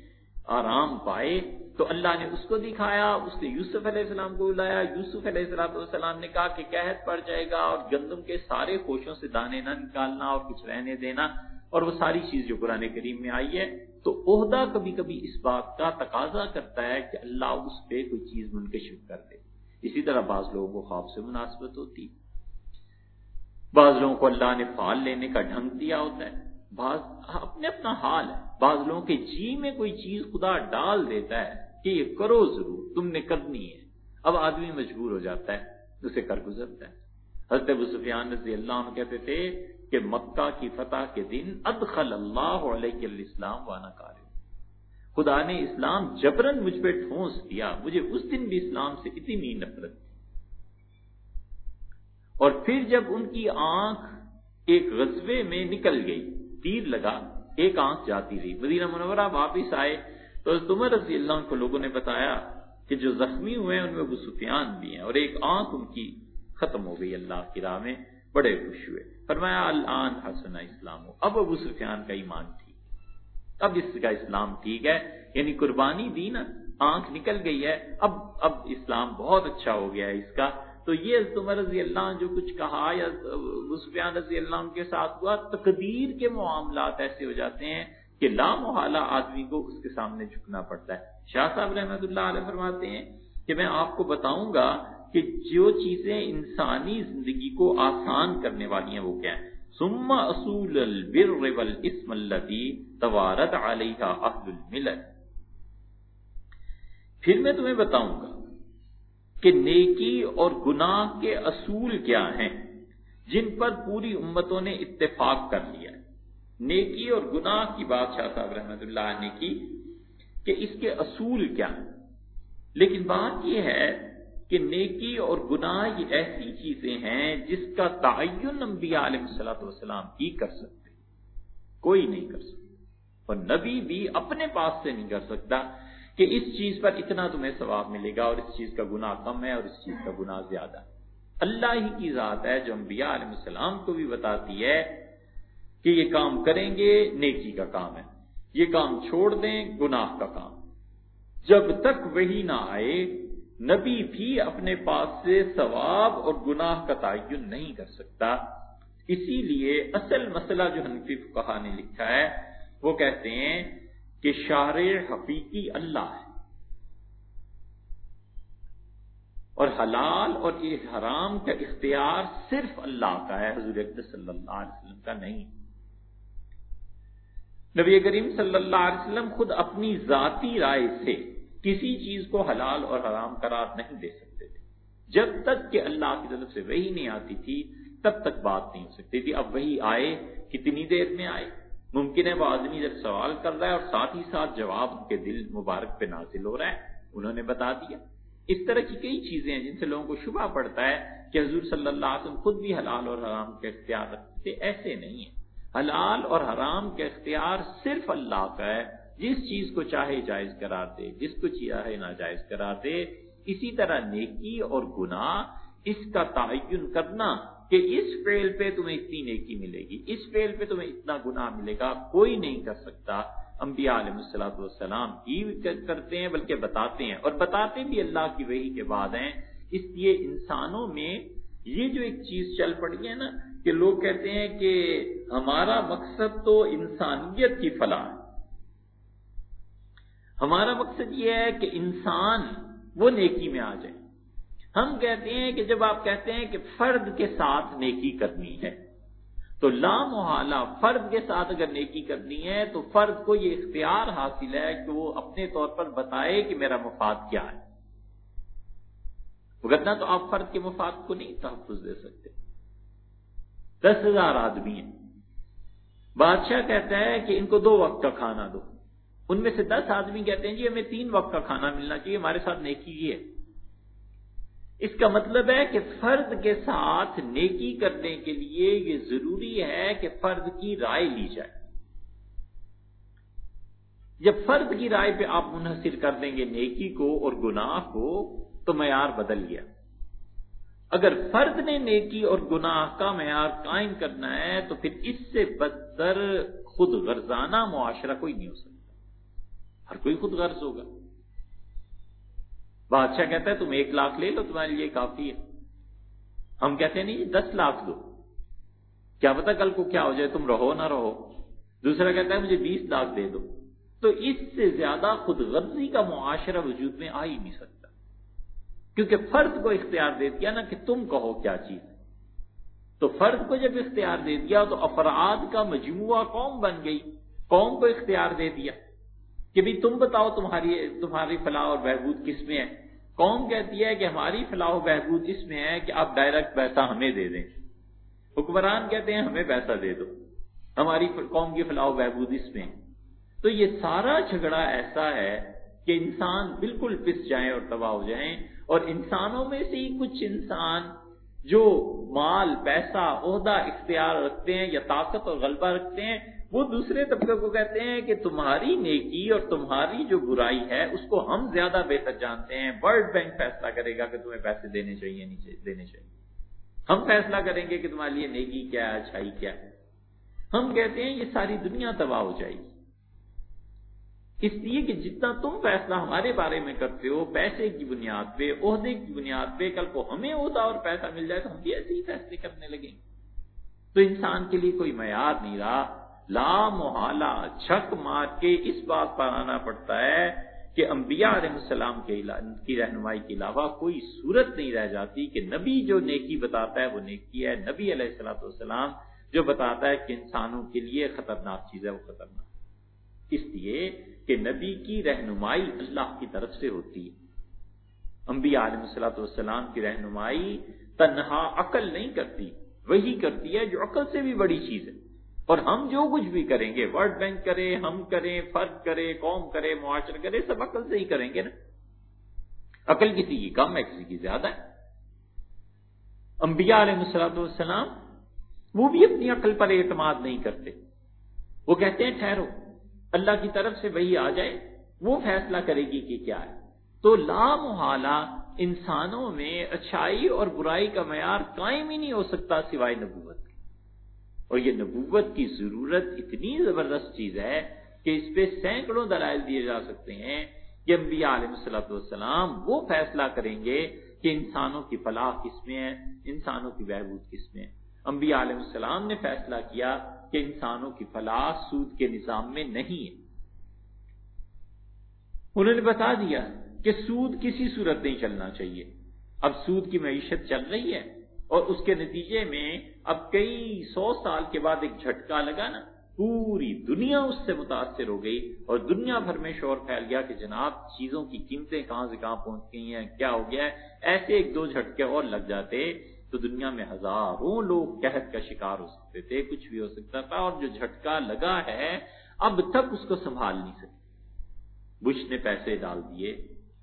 [SPEAKER 1] آرام پائے تو اللہ نے اس کو دکھایا، اس نے یوسف علیہ السلام کو بلایا۔ یوسف علیہ السلام نے کہا کہ قحط پڑ جائے گا اور گندم کے سارے خوشوں سے دانے نہ نکالنا اور کچھ رہنے دینا اور وہ ساری چیز جو قرآن کریم میں آئی ہے۔ تو عہدہ کبھی کبھی اس بات کا تقاضا کرتا ہے کہ اللہ اس پہ کوئی چیز منکشف کر دے۔ اسی طرح بعض لوگوں کو خواب سے مناسبت ہوتی۔ بعض لوگوں کو اللہ نے فال لینے کا ڈھنگ دیا ہوتا ہے۔ بعض ہاں، اپنے اپنا حال ہے۔ بعض لوگوں کے جی میں کوئی چیز خدا ڈال دیتا ہے کہ یہ کرو ضرور، تم نے کرنی ہے۔ اب آدمی مجبور ہو جاتا ہے اسے کر گزرتا ہے۔ حضرت ابو سفیان رضی اللہ عنہ کہتے تھے کہ مکہ کی فتح کے دن ادخل اللہ علیہ الاسلام وانا کار خدا نے اسلام جبرن مجھ پہ ٹھونس دیا، مجھے اس دن بھی اسلام سے اتنی نفرت تھی۔ اور پھر جب ان کی آنکھ ایک غزوے میں نکل گئی تیر لگا، ایک آنکھ جاتی رہی۔ مدینہ منورہ واپس آئے تو عمر رضی اللہ عنہ کو لوگوں نے بتایا کہ جو زخمی ہوئے ہیں، ان میں ابو سفیان بھی ہیں اور ایک آنکھ ان کی ختم ہو گئی اللہ کی راہ میں، بڑے خوش ہوئے۔ فرمایا، الان حسن اسلام ہو۔ اب ابو سفیان کا ایمان ٹھیک۔ اب اس کا اسلام ٹھیک ہے یعنی قربانی دی نا، آنکھ نکل گئی ہے۔ اب اب اسلام بہت اچھا ہو گیا ہے اس کا۔ تو یہ عمر رضی اللہ عنہ جو کچھ کہا یا سفیان رضی اللہ عنہ کے ساتھ ہوا، تقدیر کے معاملات ایسے ہو جاتے ہیں کہ لا محالہ آدمی کو اس کے سامنے جھکنا پڑتا ہے۔ شاہ صاحب رحمت اللہ علیہ فرماتے ہیں کہ میں آپ کو بتاؤں گا کہ جو چیزیں انسانی زندگی کو آسان کرنے والی ہیں وہ کیا ہیں؟ ثم اصول البر والاسم الذي توارد علیہ اہل الملت پھر میں تمہیں بتاؤں گا کہ نیکی اور گناہ کے اصول کیا ہیں جن پر پوری امتوں نے اتفاق کر لیا نیکی اور گناہ کی بات شاہ صاحب رحمت اللہ نے کی کہ اس کے اصول کیا ہیں۔ لیکن بات یہ ہے کہ نیکی اور گناہ یہ ایسی چیزیں ہیں جس کا تعین انبیاء علیہ السلط والسلام ہی کر سکتے۔ کوئی نہیں کر سکتا۔ اور نبی بھی اپنے پاس سے نہیں کر سکتا کہ اس چیز پر اتنا تمہیں ثواب ملے گا اور اس چیز کا گناہ کم ہے اور اس چیز کا گناہ زیادہ اللہ ہی کی ذات ہے جو انبیاء علیہ السلام کو بھی بتاتی ہے کہ یہ کام کریں گے، نیکی کا کام ہے۔ یہ کام چھوڑ دیں، گناہ کا کام۔ جب تک وہی نہ آئے، نبی بھی اپنے پاس سے ثواب اور گناہ کا تعین نہیں کر سکتا۔ اسی لیے اصل مسئلہ جو حنفی کہا نے لکھا ہے، وہ کہتے ہیں کہ شار حقیقی اللہ ہے۔ اور حلال اور حرام کا اختیار صرف اللہ کا ہے، حضور صلی اللہ علیہ وسلم کا نہیں۔ نبی کریم صلی اللہ علیہ وسلم خود اپنی ذاتی رائے سے کسی چیز کو حلال اور حرام قرار نہیں دے سکتے تھے۔ جب تک کہ اللہ کی طرف سے وہی نہیں آتی تھی، تب تک بات نہیں ہو سکتی تھی۔ اب وہی آئے، کتنی دیر میں آئے؟ ممکن ہے وہ آدمی جب سوال کر رہا ہے اور ساتھ ہی ساتھ جواب کے دل مبارک پہ نازل ہو رہا ہے، انہوں نے بتا دیا۔ اس طرح کی کئی چیزیں ہیں جن سے لوگوں کو شبہ پڑتا ہے کہ حضور صلی اللہ علیہ وسلم خود بھی حلال اور حرام کا اختیار رکھتے ایسے نہیں ہے حلال اور حرام کا اختیار صرف اللہ کا ہے، جس چیز کو چاہے جائز قرار دے، جس کو چاہے ناجائز قرار دے۔ اسی طرح نیکی اور گناہ، اس کا تعین کرنا کہ اس فیل پہ تمہیں اتنی نیکی ملے گی، اس فیل پہ تمہیں اتنا گناہ ملے گا، کوئی نہیں کر سکتا۔ انبیاء علیہ السلاۃ والسلام ہی کرتے ہیں، بلکہ بتاتے ہیں۔ اور بتاتے بھی اللہ کی وہی کے بعد ہیں۔ اس لیے انسانوں میں یہ جو ایک چیز چل پڑی ہے نا، کہ لوگ کہتے ہیں کہ ہمارا مقصد تو انسانیت کی فلاح ہے۔ ہمارا مقصد یہ ہے کہ انسان وہ نیکی میں آ جائے۔ ہم کہتے ہیں کہ جب آپ کہتے ہیں کہ فرد کے ساتھ نیکی کرنی ہے، تو لام محالہ فرد کے ساتھ اگر نیکی کرنی ہے، تو فرد کو یہ اختیار حاصل ہے کہ وہ اپنے طور پر بتائے کہ میرا مفاد کیا ہے۔ ورنہ تو آپ فرد کے مفاد کو نہیں تحفظ دے سکتے۔ دس ہزار آدمی ہیں۔ بادشاہ کہتا ہے کہ ان کو دو وقت کا کھانا دو۔ ان میں سے دس آدمی کہتے ہیں جی ہمیں تین وقت کا کھانا ملنا چاہیے، ہمارے ساتھ نیکی یہ ہے۔ اس کا مطلب ہے کہ فرد کے ساتھ نیکی کرنے کے لیے یہ ضروری ہے کہ فرد کی رائے لی جائے۔ جب فرد کی رائے پہ آپ منحصر کر دیں گے نیکی کو اور گناہ کو، تو معیار بدل گیا۔ اگر فرد نے نیکی اور گناہ کا معیار قائم کرنا ہے، تو پھر اس سے بدتر خود غرضانہ معاشرہ کوئی نہیں ہو سکتا۔ ہر کوئی خود غرض ہوگا۔ بادشاہ کہتا ہے، تم ایک لاکھ لے لو، تمہارے لیے کافی ہے. ہم کہتے ہیں، نہیں، دس لاکھ دو. کیا پتا کل کو کیا ہو جائے، تم رہو نہ رہو. دوسرا کہتا ہے، مجھے بیس لاکھ دے دو. تو اس سے زیادہ خود غرضی کا معاشرہ وجود میں آ ہی نہیں سکتا. کیونکہ فرد کو اختیار دے دیا نا کہ تم کہو کیا چیز تو فرد کو جب اختیار دے دیا تو افراد کا مجموعہ قوم بن گئی. قوم کو اختیار دے دیا. کہ بھی تم بتاؤ تمہاری تمہاری فلاح اور بہبود کس میں ہے؟ قوم کہتی ہے کہ ہماری فلاح و بہبود اس میں ہے کہ آپ ڈائریکٹ پیسہ ہمیں دے دیں۔ حکمران کہتے ہیں ہمیں پیسہ دے دو۔ ہماری قوم کی فلاح و بہبود اس میں تو یہ سارا جھگڑا ایسا ہے کہ انسان بالکل پس جائیں اور تباہ ہو جائیں۔ اور انسانوں میں سے ہی کچھ انسان جو مال، پیسہ، عہدہ، اختیار رکھتے ہیں یا طاقت اور غلبہ رکھتے ہیں وہ دوسرے طبقے کو کہتے ہیں کہ تمہاری نیکی اور تمہاری جو برائی ہے، اس کو ہم زیادہ بہتر جانتے ہیں۔ ورلڈ بینک فیصلہ کرے گا کہ تمہیں پیسے دینے چاہیے دینے چاہیے۔ ہم فیصلہ کریں گے کہ تمہارے لیے نیکی کیا ہے، اچھائی کیا ہے۔ ہم کہتے ہیں یہ ساری دنیا تباہ ہو جائے گی۔ اس لیے کہ جتنا تم فیصلہ ہمارے بارے میں کرتے ہو، پیسے کی بنیاد پہ، عہدے کی بنیاد پہ، کل کو ہمیں عہدہ اور پیسہ مل جائے تو ہم بھی ایسے ہی فیصلے کرنے لگیں۔ تو انسان کے لیے کوئی معیار نہیں رہا۔ لا محالہ چھک مار کے اس بات پر آنا پڑتا ہے کہ انبیاء علیہ السلام کی رہنمائی کے علاوہ کوئی صورت نہیں رہ جاتی کہ نبی جو نیکی بتاتا ہے وہ نیکی ہے، نبی علیہ السلاۃ والسلام جو بتاتا ہے کہ انسانوں کے لیے خطرناک چیز ہے، وہ خطرناک اس لیے کہ نبی کی رہنمائی اللہ کی طرف سے ہوتی ہے۔ انبیاء علیہ السلاۃ والسلام کی رہنمائی تنہا عقل نہیں کرتی، وہی کرتی ہے جو عقل سے بھی بڑی چیز ہے۔ اور ہم جو کچھ بھی کریں گے ورلڈ بینک کرے، ہم کریں، فرد کرے، قوم کرے معاشر کرے، سب عقل سے ہی کریں گے نا۔ عقل کسی کی کم ہے، کسی کی زیادہ ہے۔ انبیاء علیہ السلام والسلام وہ بھی اپنی عقل پر اعتماد نہیں کرتے۔ وہ کہتے ہیں، ٹھہرو، اللہ کی طرف سے وہی آ جائے، وہ فیصلہ کرے گی کہ کیا ہے۔ تو لا محالہ انسانوں میں اچھائی اور برائی کا معیار قائم ہی نہیں ہو سکتا سوائے نبوت۔ اور یہ نبوت کی ضرورت اتنی زبردست چیز ہے کہ اس پہ سینکڑوں دلائل دیے جا سکتے ہیں کہ انبیاء علیہ السلط والسلام وہ فیصلہ کریں گے کہ انسانوں کی فلاح کس میں ہے، انسانوں کی بہبود کس میں ہے۔ انبیاء علیہ السلام نے فیصلہ کیا کہ انسانوں کی فلاح سود کے نظام میں نہیں ہے۔ انہوں نے بتا دیا کہ سود کسی صورت نہیں چلنا چاہیے۔ اب سود کی معیشت چل رہی ہے اور اس کے نتیجے میں اب کئی سو سال کے بعد ایک جھٹکا لگا نا، پوری دنیا اس سے متاثر ہو گئی اور دنیا بھر میں شور پھیل گیا کہ جناب چیزوں کی قیمتیں کہاں سے کہاں پہنچ گئی ہیں، کیا ہو گیا ہے؟ ایسے ایک دو جھٹکے اور لگ جاتے تو دنیا میں ہزاروں لوگ قحط کا شکار ہو سکتے تھے، کچھ بھی ہو سکتا تھا اور جو جھٹکا لگا ہے، اب تک اس کو سنبھال نہیں سکے۔ بش نے پیسے ڈال دیے،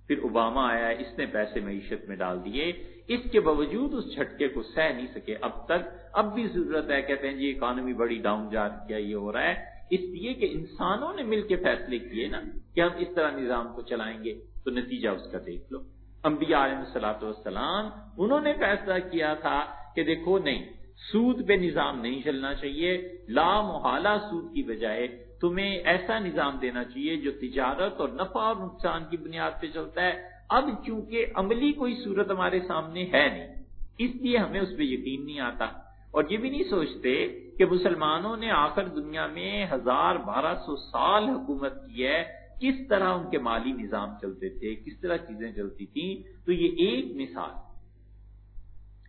[SPEAKER 1] پھر اوباما آیا، اس نے پیسے معیشت میں ڈال دیے اس کے باوجود اس جھٹکے کو سہ نہیں سکے اب تک۔ اب بھی ضرورت ہے، کہتے ہیں جی اکانومی بڑی ڈاؤن جا کیا یہ ہو رہا ہے۔ اس لیے کہ انسانوں نے مل کے فیصلے کیے نا کہ ہم اس طرح نظام کو چلائیں گے تو نتیجہ اس کا دیکھ لو۔ انبیاء علیہ والسلام، انہوں نے فیصلہ کیا تھا کہ دیکھو، نہیں، سود پہ نظام نہیں چلنا چاہیے۔ لا محالہ سود کی بجائے تمہیں ایسا نظام دینا چاہیے جو تجارت اور نفع اور نقصان کی بنیاد پہ چلتا ہے۔ اب چونکہ عملی کوئی صورت ہمارے سامنے ہے نہیں، اس لیے ہمیں اس پہ یقین نہیں آتا۔ اور یہ بھی نہیں سوچتے کہ مسلمانوں نے آخر دنیا میں ہزار بارہ سو سال حکومت کی ہے، کس طرح ان کے مالی نظام چلتے تھے، کس طرح چیزیں چلتی تھیں۔ تو یہ ایک مثال۔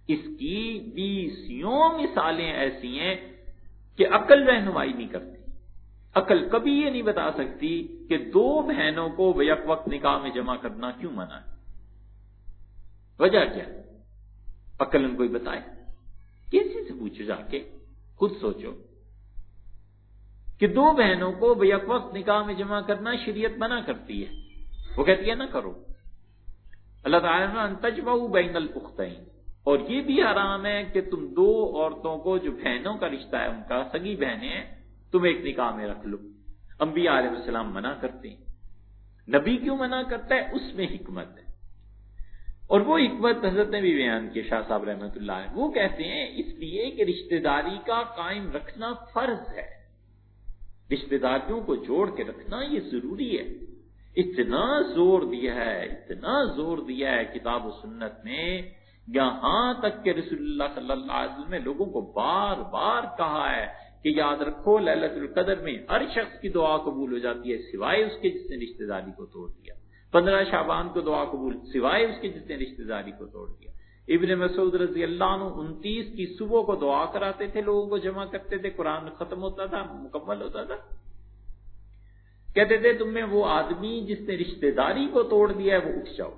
[SPEAKER 1] اس کی بیسوں مثالیں ایسی ہیں کہ عقل رہنمائی نہیں کرتی عقل کبھی یہ نہیں بتا سکتی کہ دو بہنوں کو بیک وقت نکاح میں جمع کرنا کیوں منع ہے؟ وجہ کیا عقل ان کو بتائے۔ کسی سے پوچھو جا کے؟ خود سوچو۔ کہ دو بہنوں کو بیک وقت نکاح میں جمع کرنا شریعت منع کرتی ہے۔ وہ کہتی ہے، نہ کرو۔ اللہ تعالیٰ تجبہ بین الپختین اور یہ بھی آرام ہے کہ تم دو عورتوں کو، جو بہنوں کا رشتہ ہے، ان کا سگی بہنیں ہیں تم ایک نکاح میں رکھ لو۔ انبیاء علیہ السلام منع کرتے ہیں۔ نبی کیوں منع کرتا ہے؟ اس میں حکمت ہے۔ اور وہ حکمت حضرت نے بھی بیان کیا شاہ صاحب رحمت اللہ ہے وہ کہتے ہیں، اس لیے کہ رشتہ داری کا قائم رکھنا فرض ہے۔ رشتہ داریوں کو جوڑ کے رکھنا یہ ضروری ہے۔ اتنا زور دیا ہے، اتنا زور دیا ہے کتاب و سنت میں، یہاں تک کہ رسول اللہ صلی اللہ علیہ وسلم نے لوگوں کو بار بار کہا ہے کہ یاد رکھو، للت القدر میں ہر شخص کی دعا قبول ہو جاتی ہے، سوائے اس کے جس نے رشتہ داری کو توڑ دیا۔ پندرہ شابان کو دعا قبول، سوائے اس کے جس نے رشتہ داری کو توڑ دیا۔ ابن مسعود رضی اللہ عنہ انتیس کی صبح کو دعا کراتے تھے، لوگوں کو جمع کرتے تھے، قرآن ختم ہوتا تھا، مکمل ہوتا تھا۔ کہتے تھے، تم میں وہ آدمی جس نے رشتہ داری کو توڑ دیا ہے، وہ اٹھ جاؤ۔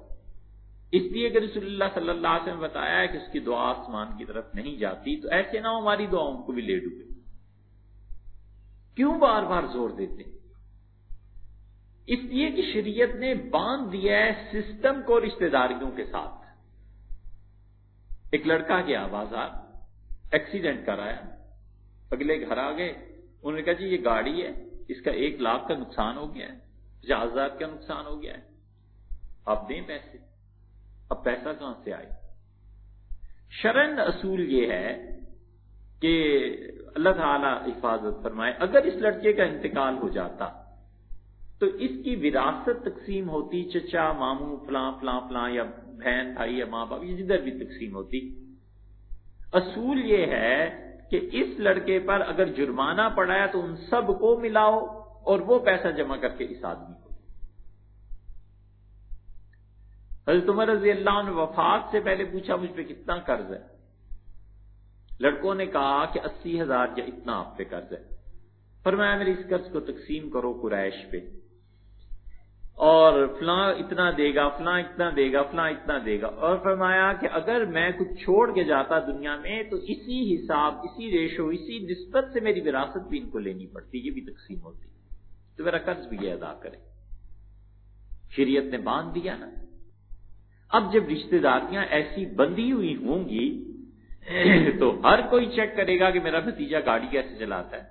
[SPEAKER 1] اس لیے کہ رسول اللہ صلی اللہ علیہ وسلم بتایا ہے کہ اس کی دعا آسمان کی طرف نہیں جاتی، تو ایسے نہ ہماری دعاؤں کو بھی لے ڈوبے کیوں بار بار زور دیتے اس لیے کہ شریعت نے باندھ دیا ہے سسٹم کو رشتہ داریوں کے ساتھ۔ ایک لڑکا گیا بازار ایکسیڈنٹ کرایا۔ اگلے گھر آ گئے۔ انہوں نے کہا جی یہ گاڑی ہے۔ اس کا ایک لاکھ کا نقصان ہو گیا ہے۔ پچاس ہزار کا نقصان ہو گیا ہے۔ آپ دیں پیسے۔ اب پیسہ کہاں سے آئے؟ شرن اصول یہ ہے کہ اللہ تعالی حفاظت فرمائے، اگر اس لڑکے کا انتقال ہو جاتا، تو اس کی وراثت تقسیم ہوتی، چچا، ماموں، فلاں فلاں فلاں، یا بہن، بھائی، یا ماں باپ، یہ جدھر بھی تقسیم ہوتی۔ اصول یہ ہے کہ اس لڑکے پر اگر جرمانہ پڑا ہے تو ان سب کو ملاؤ اور وہ پیسہ جمع کر کے اس آدمی کو حضرت عمر رضی اللہ عنہ وفات سے پہلے پوچھا، مجھ پہ کتنا قرض ہے؟ لڑکوں نے کہا کہ اسی ہزار یا اتنا آپ پہ قرض ہے۔ فرمایا میرے اس قرض کو تقسیم کرو قریش پہ۔ اور فلاں اتنا دے گا، فلاں اتنا دے گا، فلاں اتنا دے گا۔ اور فرمایا کہ اگر میں کچھ چھوڑ کے جاتا دنیا میں تو اسی حساب، اسی ریشو، اسی نسبت سے میری وراثت بھی ان کو لینی پڑتی، یہ بھی تقسیم ہوتی۔ تو میرا قرض بھی یہ ادا کرے۔ شریعت نے باندھ دیا نا۔ اب جب رشتہ داریاں ایسی بندی ہوئی ہوں گی *laughs* تو ہر کوئی چیک کرے گا کہ میرا بھتیجا گاڑی کیسے چلاتا ہے۔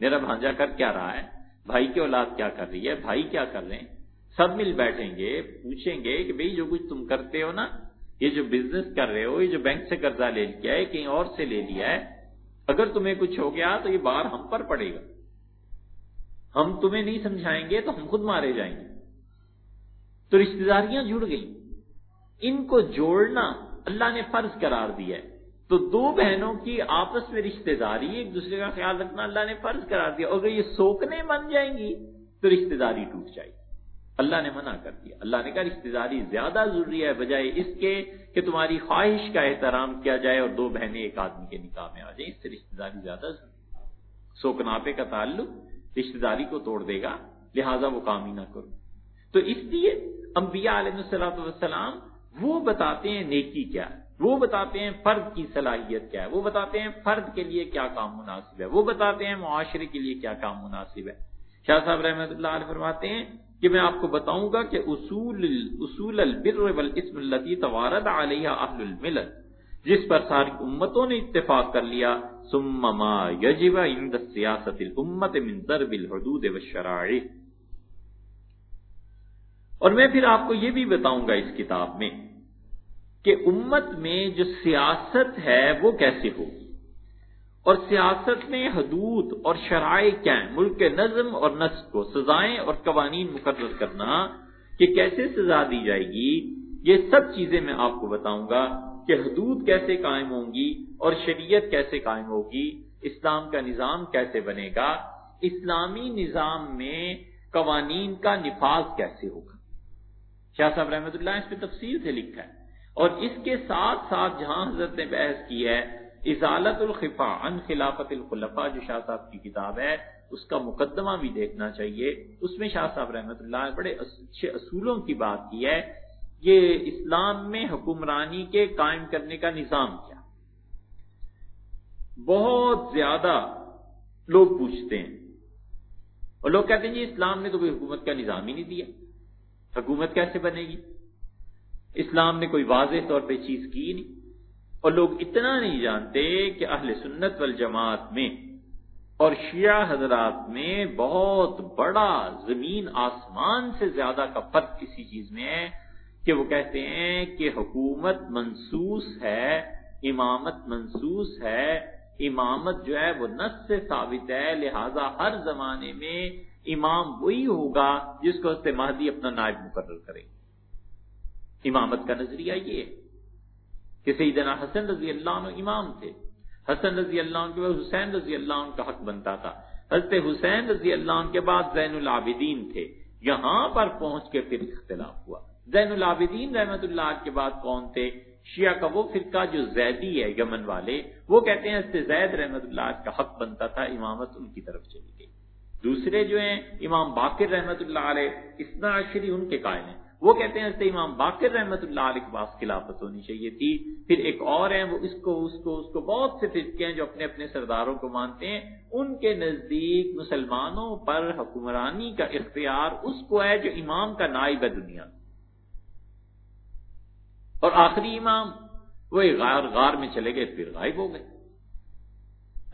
[SPEAKER 1] میرا بھانجا کر کیا رہا ہے؟ بھائی کی اولاد کیا کر رہی ہے؟ بھائی کیا کر رہے ہیں؟ سب مل بیٹھیں گے، پوچھیں گے کہ بھئی جو کچھ تم کرتے ہو نا، یہ جو بزنس کر رہے ہو، یہ جو بینک سے قرضہ لے لیا ہے، کہیں اور سے لے لیا ہے، اگر تمہیں کچھ ہو گیا تو یہ بار ہم پر پڑے گا۔ ہم تمہیں نہیں سمجھائیں گے تو ہم خود مارے جائیں گے۔ تو رشتے داریاں جڑ گئی ان کو جوڑنا اللہ نے فرض قرار دیا ہے۔ تو دو بہنوں کی آپس میں رشتے داری ایک دوسرے کا خیال رکھنا اللہ نے فرض کرا دیا، اور اگر یہ سوکنے بن جائیں گی تو رشتے داری ٹوٹ جائے گی۔ اللہ نے منع کر دیا۔ اللہ نے کہا رشتے داری زیادہ ضروری ہے، بجائے اس کے کہ تمہاری خواہش کا احترام کیا جائے اور دو بہنیں ایک آدمی کے نکاح میں آ جائیں۔ اس سے رشتے داری زیادہ ضروری سوکناپے کا تعلق رشتے داری کو توڑ دے گا، لہذا وہ کام ہی نہ کرو۔ تو اس لیے انبیاء علیہ السلام وہ بتاتے ہیں نیکی کیا ہے۔ وہ بتاتے ہیں فرد کی صلاحیت کیا ہے، وہ بتاتے ہیں فرد کے لیے کیا کام مناسب ہے، وہ بتاتے ہیں معاشرے کے لیے کیا کام مناسب ہے۔ شاہ صاحب رحمۃ اللہ علیہ فرماتے ہیں کہ میں آپ کو بتاؤں گا کہ اصول اصول البر والاسم التي توارد علیہ اہل الملل، جس پر ساری امتوں نے اتفاق کر لیا، ثم ما يجب عند السیاست الامت من ضرب الحدود والشرائع۔ اور میں پھر آپ کو یہ بھی بتاؤں گا اس کتاب میں کہ امت میں جو سیاست ہے وہ کیسے ہوگی؟ اور سیاست میں حدود اور شرائع کیا ہیں؟ ملک کے نظم اور نسل کو، سزائیں اور قوانین مقرر کرنا کہ کیسے سزا دی جائے گی؟ یہ سب چیزیں میں آپ کو بتاؤں گا کہ حدود کیسے قائم ہوں گی اور شریعت کیسے قائم ہوگی؟ اسلام کا نظام کیسے بنے گا؟ اسلامی نظام میں قوانین کا نفاذ کیسے ہوگا؟ شاہ صاحب رحمۃ اللہ اس پہ تفصیل سے لکھا ہے۔ اور اس کے ساتھ ساتھ جہاں حضرت نے بحث کی ہے، ازالت الخفا ان خلافت الخلفا جو شاہ صاحب کی کتاب ہے، اس کا مقدمہ بھی دیکھنا چاہیے۔ اس میں شاہ صاحب رحمۃ اللہ بڑے اچھے اصولوں کی بات کی ہے یہ اسلام میں حکمرانی کے قائم کرنے کا نظام کیا۔ بہت زیادہ لوگ پوچھتے ہیں۔ اور لوگ کہتے ہیں جی اسلام نے تو کوئی حکومت کا نظام ہی نہیں دیا۔ حکومت کیسے بنے گی؟ اسلام نے کوئی واضح طور پہ چیز کی نہیں۔ اور لوگ اتنا نہیں جانتے کہ اہل سنت والجماعت میں اور شیعہ حضرات میں بہت بڑا زمین آسمان سے زیادہ کا فرق کسی چیز میں ہے کہ وہ کہتے ہیں کہ حکومت منسوس ہے، امامت منسوس ہے۔ امامت جو ہے وہ نس سے ثابت ہے، لہذا ہر زمانے میں امام وہی ہوگا جس کو مہدی اپنا نائب مقرر کرے امامت کا نظریہ یہ ہے کہ سیدنا حسن رضی اللہ عنہ امام تھے۔ حسن رضی اللہ عنہ کے بعد حسین رضی اللہ عنہ کا حق بنتا تھا۔ حضرت حسین رضی اللہ عنہ کے بعد زین العابدین تھے۔ یہاں پر پہنچ کے پھر اختلاف ہوا۔ زین العابدین رحمت اللہ کے بعد کون تھے؟ شیعہ کا وہ فرقہ جو زیدی ہے، یمن والے، وہ کہتے ہیں حضرت زید رحمت اللہ کا حق بنتا تھا، امامت ان کی طرف چلی گئی۔ دوسرے جو ہیں، امام باقر رحمت اللہ علیہ اسنا عشری ان کے قائل ہیں۔ وہ کہتے ہیں حضرت امام باقر رحمت اللہ علیہ کے پاس خلافت ہونی چاہیے تھی۔ پھر ایک اور ہیں، وہ اس کو اس کو اس کو بہت سے فرقے ہیں جو اپنے اپنے سرداروں کو مانتے ہیں۔ ان کے نزدیک مسلمانوں پر حکمرانی کا اختیار اس کو ہے جو امام کا نائب ہے دنیا۔ اور آخری امام وہ غار غار میں چلے گئے، پھر غائب ہو گئے۔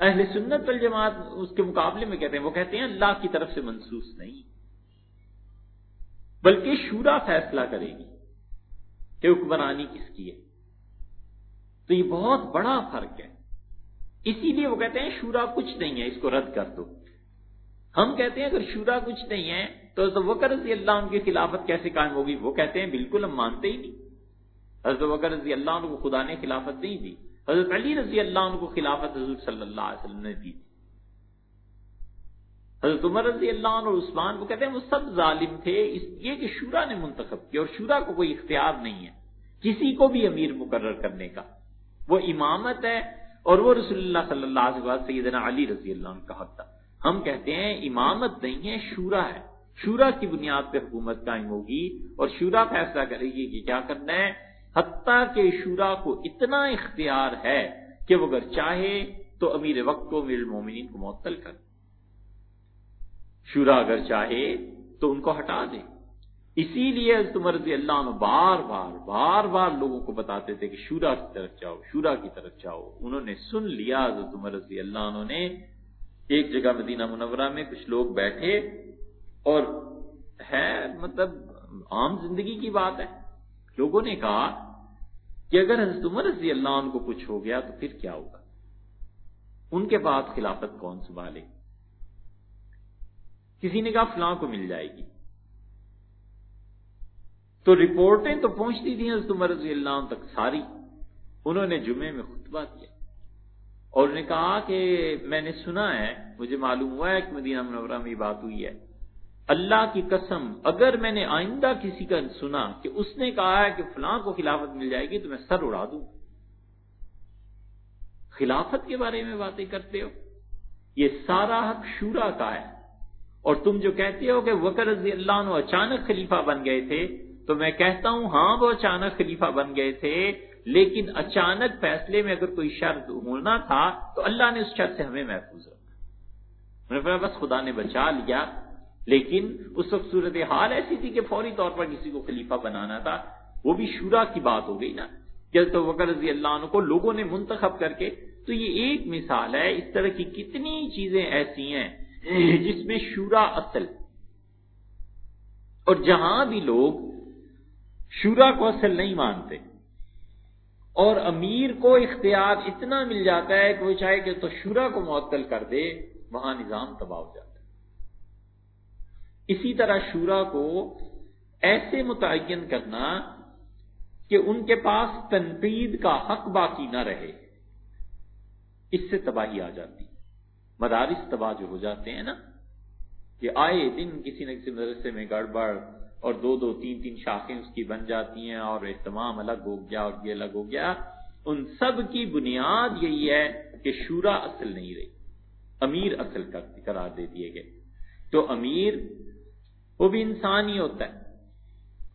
[SPEAKER 1] اہل سنت والجماعت اس کے مقابلے میں کہتے ہیں، وہ کہتے ہیں اللہ کی طرف سے منسوس نہیں۔ بلکہ شورا فیصلہ کرے گی کہ حکمرانی کس کی ہے۔ تو یہ بہت بڑا فرق ہے۔ اسی لیے وہ کہتے ہیں شورا کچھ نہیں ہے، اس کو رد کر دو۔ ہم کہتے ہیں اگر شورا کچھ نہیں ہے تو وکر رضی اللہ عنہ کی خلافت کیسے قائم ہوگی؟ وہ کہتے ہیں بالکل ہم مانتے ہی نہیں۔ حضرت وکر رضی اللہ عنہ کو خدا نے خلافت نہیں دی۔ حضرت علی رضی اللہ عنہ کو خلافت حضور صلی اللہ علیہ وسلم نے دی تھی۔ حضرت عمر رضی اللہ عنہ اور عثمان کو کہتے ہیں وہ سب ظالم تھے، اس لیے کہ شورا نے منتخب کیا اور شورا کو کوئی اختیار نہیں ہے، کسی کو بھی امیر مقرر کرنے کا۔ وہ امامت ہے اور وہ رسول اللہ صلی اللہ علیہ وسلم، سیدنا علی رضی اللہ عنہ کا حق تھا۔ ہم کہتے ہیں امامت نہیں ہے، شورا ہے۔ شورا کی بنیاد پہ حکومت قائم ہوگی اور شورا فیصلہ کرے گی کہ کیا کرنا ہے۔ حتیٰ کہ شورا کو اتنا اختیار ہے کہ وہ اگر چاہے تو امیر وقت کو امیر المومنین کو معطل کر شورا اگر چاہے تو ان کو ہٹا دے اسی لیے عمر رضی اللہ عنہ بار بار بار بار لوگوں کو بتاتے تھے کہ شورا کی طرف جاؤ، شورا کی طرف جاؤ۔ انہوں نے سن لیا حضرت عمر رضی اللہ عنہ نے۔ ایک جگہ مدینہ منورہ میں کچھ لوگ بیٹھے اور ہے مطلب عام زندگی کی بات ہے۔ لوگوں نے کہا کہ اگر حضرت عمر رضی اللہ عنہ کو کچھ ہو گیا تو پھر کیا ہوگا؟ ان کے بعد خلافت کون سنبھالے؟ کسی نے کہا فلاں کو مل جائے گی۔ تو رپورٹیں تو پہنچتی تھیں حضرت عمر رضی اللہ عنہ تک ساری۔ انہوں نے جمعے میں خطبہ دیا اور نے کہا کہ میں نے سنا ہے، مجھے معلوم ہوا ہے کہ مدینہ منورہ میں یہ بات ہوئی ہے۔ اللہ کی قسم، اگر میں نے آئندہ کسی کا سنا کہ اس نے کہا ہے کہ فلاں کو خلافت مل جائے گی تو میں سر اڑا دوں۔ خلافت کے بارے میں باتیں کرتے ہو؟ یہ سارا حق شورا کا ہے۔ اور تم جو کہتے ہو کہ وکر رضی اللہ عنہ اچانک خلیفہ بن گئے تھے، تو میں کہتا ہوں ہاں وہ اچانک خلیفہ بن گئے تھے، لیکن اچانک فیصلے میں اگر کوئی شرط ہونا تھا تو اللہ نے اس شرط سے ہمیں محفوظ رکھا۔ بس خدا نے بچا لیا۔ لیکن اس وقت صورت حال ایسی تھی کہ فوری طور پر کسی کو خلیفہ بنانا تھا۔ وہ بھی شورا کی بات ہو گئی نا تو وکر رضی اللہ عنہ کو لوگوں نے منتخب کر کے۔ تو یہ ایک مثال ہے، اس طرح کی کتنی چیزیں ایسی ہیں جس میں شورا اصل اور جہاں بھی لوگ شورا کو اصل نہیں مانتے اور امیر کو اختیار اتنا مل جاتا ہے کہ وہ چاہے کہ تو شورا کو معطل کر دے، وہاں نظام تباہ ہو جاتا ہے۔ اسی طرح شورا کو ایسے متعین کرنا کہ ان کے پاس تنقید کا حق باقی نہ رہے، اس سے تباہی آ جاتی۔ مدارس تباہ جو ہو جاتے ہیں نا، کہ آئے دن کسی نہ کسی مدرسے میں گڑبڑ اور دو دو تین تین شاخیں اس کی بن جاتی ہیں اور اہتمام الگ ہو گیا اور یہ الگ ہو گیا، ان سب کی بنیاد یہی ہے کہ شورا اصل نہیں رہی، امیر اصل قرار دے دیے گئے۔ تو امیر، وہ بھی انسان ہی ہوتا ہے۔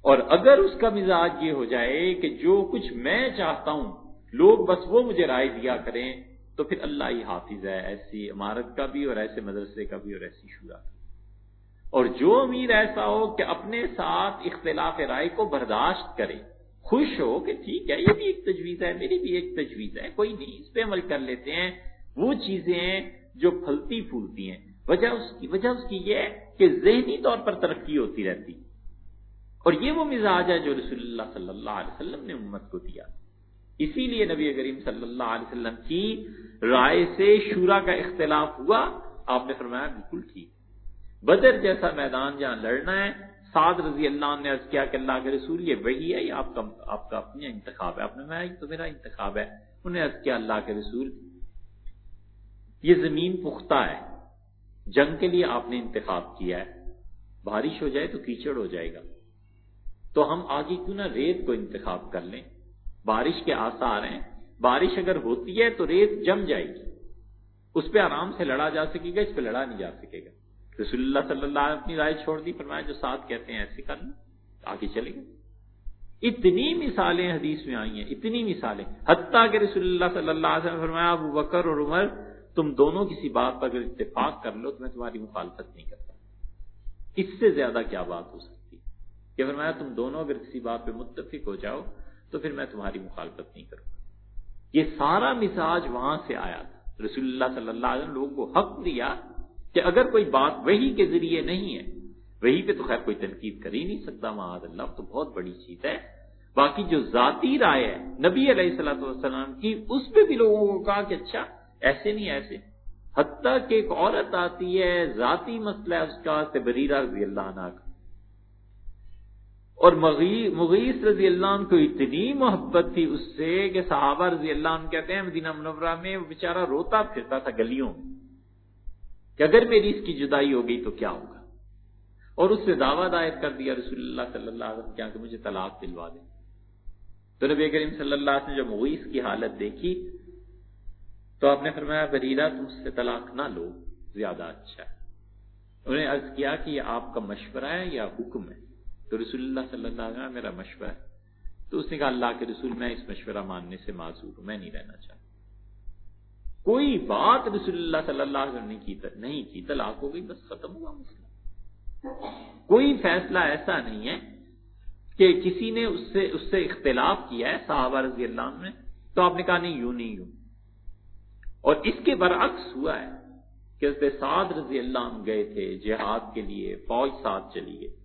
[SPEAKER 1] اور اگر اس کا مزاج یہ ہو جائے کہ جو کچھ میں چاہتا ہوں، لوگ بس وہ مجھے رائے دیا کریں تو پھر اللہ ہی حافظ ہے، ایسی عمارت کا بھی اور ایسے مدرسے کا بھی اور ایسی شورا کا اور جو امیر ایسا ہو کہ اپنے ساتھ اختلاف رائے کو برداشت کرے، خوش ہو کہ ٹھیک ہے، یہ بھی ایک تجویز ہے، میری بھی ایک تجویز ہے، کوئی نہیں، اس پہ عمل کر لیتے ہیں۔ وہ چیزیں جو پھلتی پھولتی ہیں۔ وجہ اس کی، وجہ اس کی یہ ہے کہ ذہنی طور پر ترقی ہوتی رہتی۔ اور یہ وہ مزاج ہے جو رسول اللہ صلی اللہ علیہ وسلم نے امت کو دیا۔ اسی لیے نبی کریم صلی اللہ علیہ وسلم کی رائے سے شورا کا اختلاف ہوا۔ آپ نے فرمایا بالکل ٹھیک۔ بدر جیسا میدان جہاں لڑنا ہے، سعد رضی اللہ نے عرض کیا کہ اللہ کے رسول یہ وہی ہے، یہ آپ کا آپ کا اپنا انتخاب ہے۔ آپ نے تو میرا انتخاب ہے۔ انہیں عرض کیا اللہ کے رسول۔ یہ زمین پختہ ہے۔ جنگ کے لیے آپ نے انتخاب کیا ہے۔ بارش ہو جائے تو کیچڑ ہو جائے گا۔ تو ہم آگے کیوں نہ ریت کو انتخاب کر لیں۔ بارش کے آسار ہیں۔ بارش اگر ہوتی ہے تو ریت جم جائے گی۔ اس پہ آرام سے لڑا جا سکے گا، اس پہ لڑا نہیں جا سکے گا۔ رسول اللہ صلی اللہ علیہ اپنی رائے چھوڑ دی، فرمایا جو ساتھ کہتے ہیں ایسے کر لیں، آگے چلے گا اتنی مثالیں حدیث میں آئی ہیں، اتنی مثالیں۔ حتیٰ کہ رسول اللہ صلی اللہ علیہ وسلم فرمایا، ابو بکر اور عمر، تم دونوں کسی بات پر اگر اتفاق کر لو تو میں تمہاری مخالفت نہیں کرتا۔ اس سے زیادہ کیا بات ہو سکتی؟ کہ فرمایا، تم دونوں اگر کسی بات پہ متفق ہو جاؤ تو پھر میں تمہاری مخالفت نہیں کروں گا۔ یہ سارا مزاج وہاں سے آیا تھا۔ رسول اللہ صلی اللہ علیہ وسلم لوگوں کو حق دیا کہ اگر کوئی بات وہی کے ذریعے نہیں ہے وہی پہ تو خیر کوئی تنقید کر ہی نہیں سکتا، معاذ اللہ، تو بہت بڑی چیز ہے۔ باقی جو ذاتی رائے ہے، نبی علیہ السلط والسلام کی، اس پہ بھی لوگوں کو کہا کہ اچھا ایسے نہیں، ایسے۔ حتیٰ کہ ایک عورت آتی ہے، ذاتی مسئلہ ہے، اس کا تبریرہ رضی اللہ عنہ کا۔ اور مغیث رضی اللہ عنہ کو اتنی محبت تھی اس سے کہ صحابہ رضی اللہ عنہ کہتے ہیں، مدینہ منورہ میں وہ بیچارہ روتا پھرتا تھا گلیوں میں۔ کہ اگر میری اس کی جدائی ہو گئی تو کیا ہوگا؟ اور اس نے دعویٰ دائر کر دیا رسول اللہ صلی اللہ علیہ وسلم کیا کہ مجھے طلاق دلوا دے تو نبی کریم صلی اللہ علیہ وسلم جب مغیث کی حالت دیکھی، تو آپ نے فرمایا بریرہ تم سے طلاق نہ لو، زیادہ اچھا ہے۔ انہیں عرض کیا کہ یہ آپ کا مشورہ ہے یا حکم ہے۔ تو رسول اللہ صلی اللہ علیہ وسلم میرا مشورہ ہے۔ تو اس نے کہا، اللہ کے رسول، میں اس مشورہ ماننے سے معذور ہوں، میں نہیں رہنا چاہتا۔ کوئی بات رسول اللہ صلی اللہ علیہ وسلم نے کی نہیں کی، طلاق ہو گئی، بس ختم ہوا مسئلہ۔ کوئی فیصلہ ایسا نہیں ہے کہ کسی نے اس سے اس سے اختلاف کیا ہے، صحابہ رضی اللہ عنہ نے۔ تو آپ نے کہا، نہیں، یوں نہیں، یوں۔ اور اس کے برعکس ہوا ہے کہ سعد رضی اللہ عنہ گئے تھے جہاد کے لیے، فوج ساتھ چلی گئی۔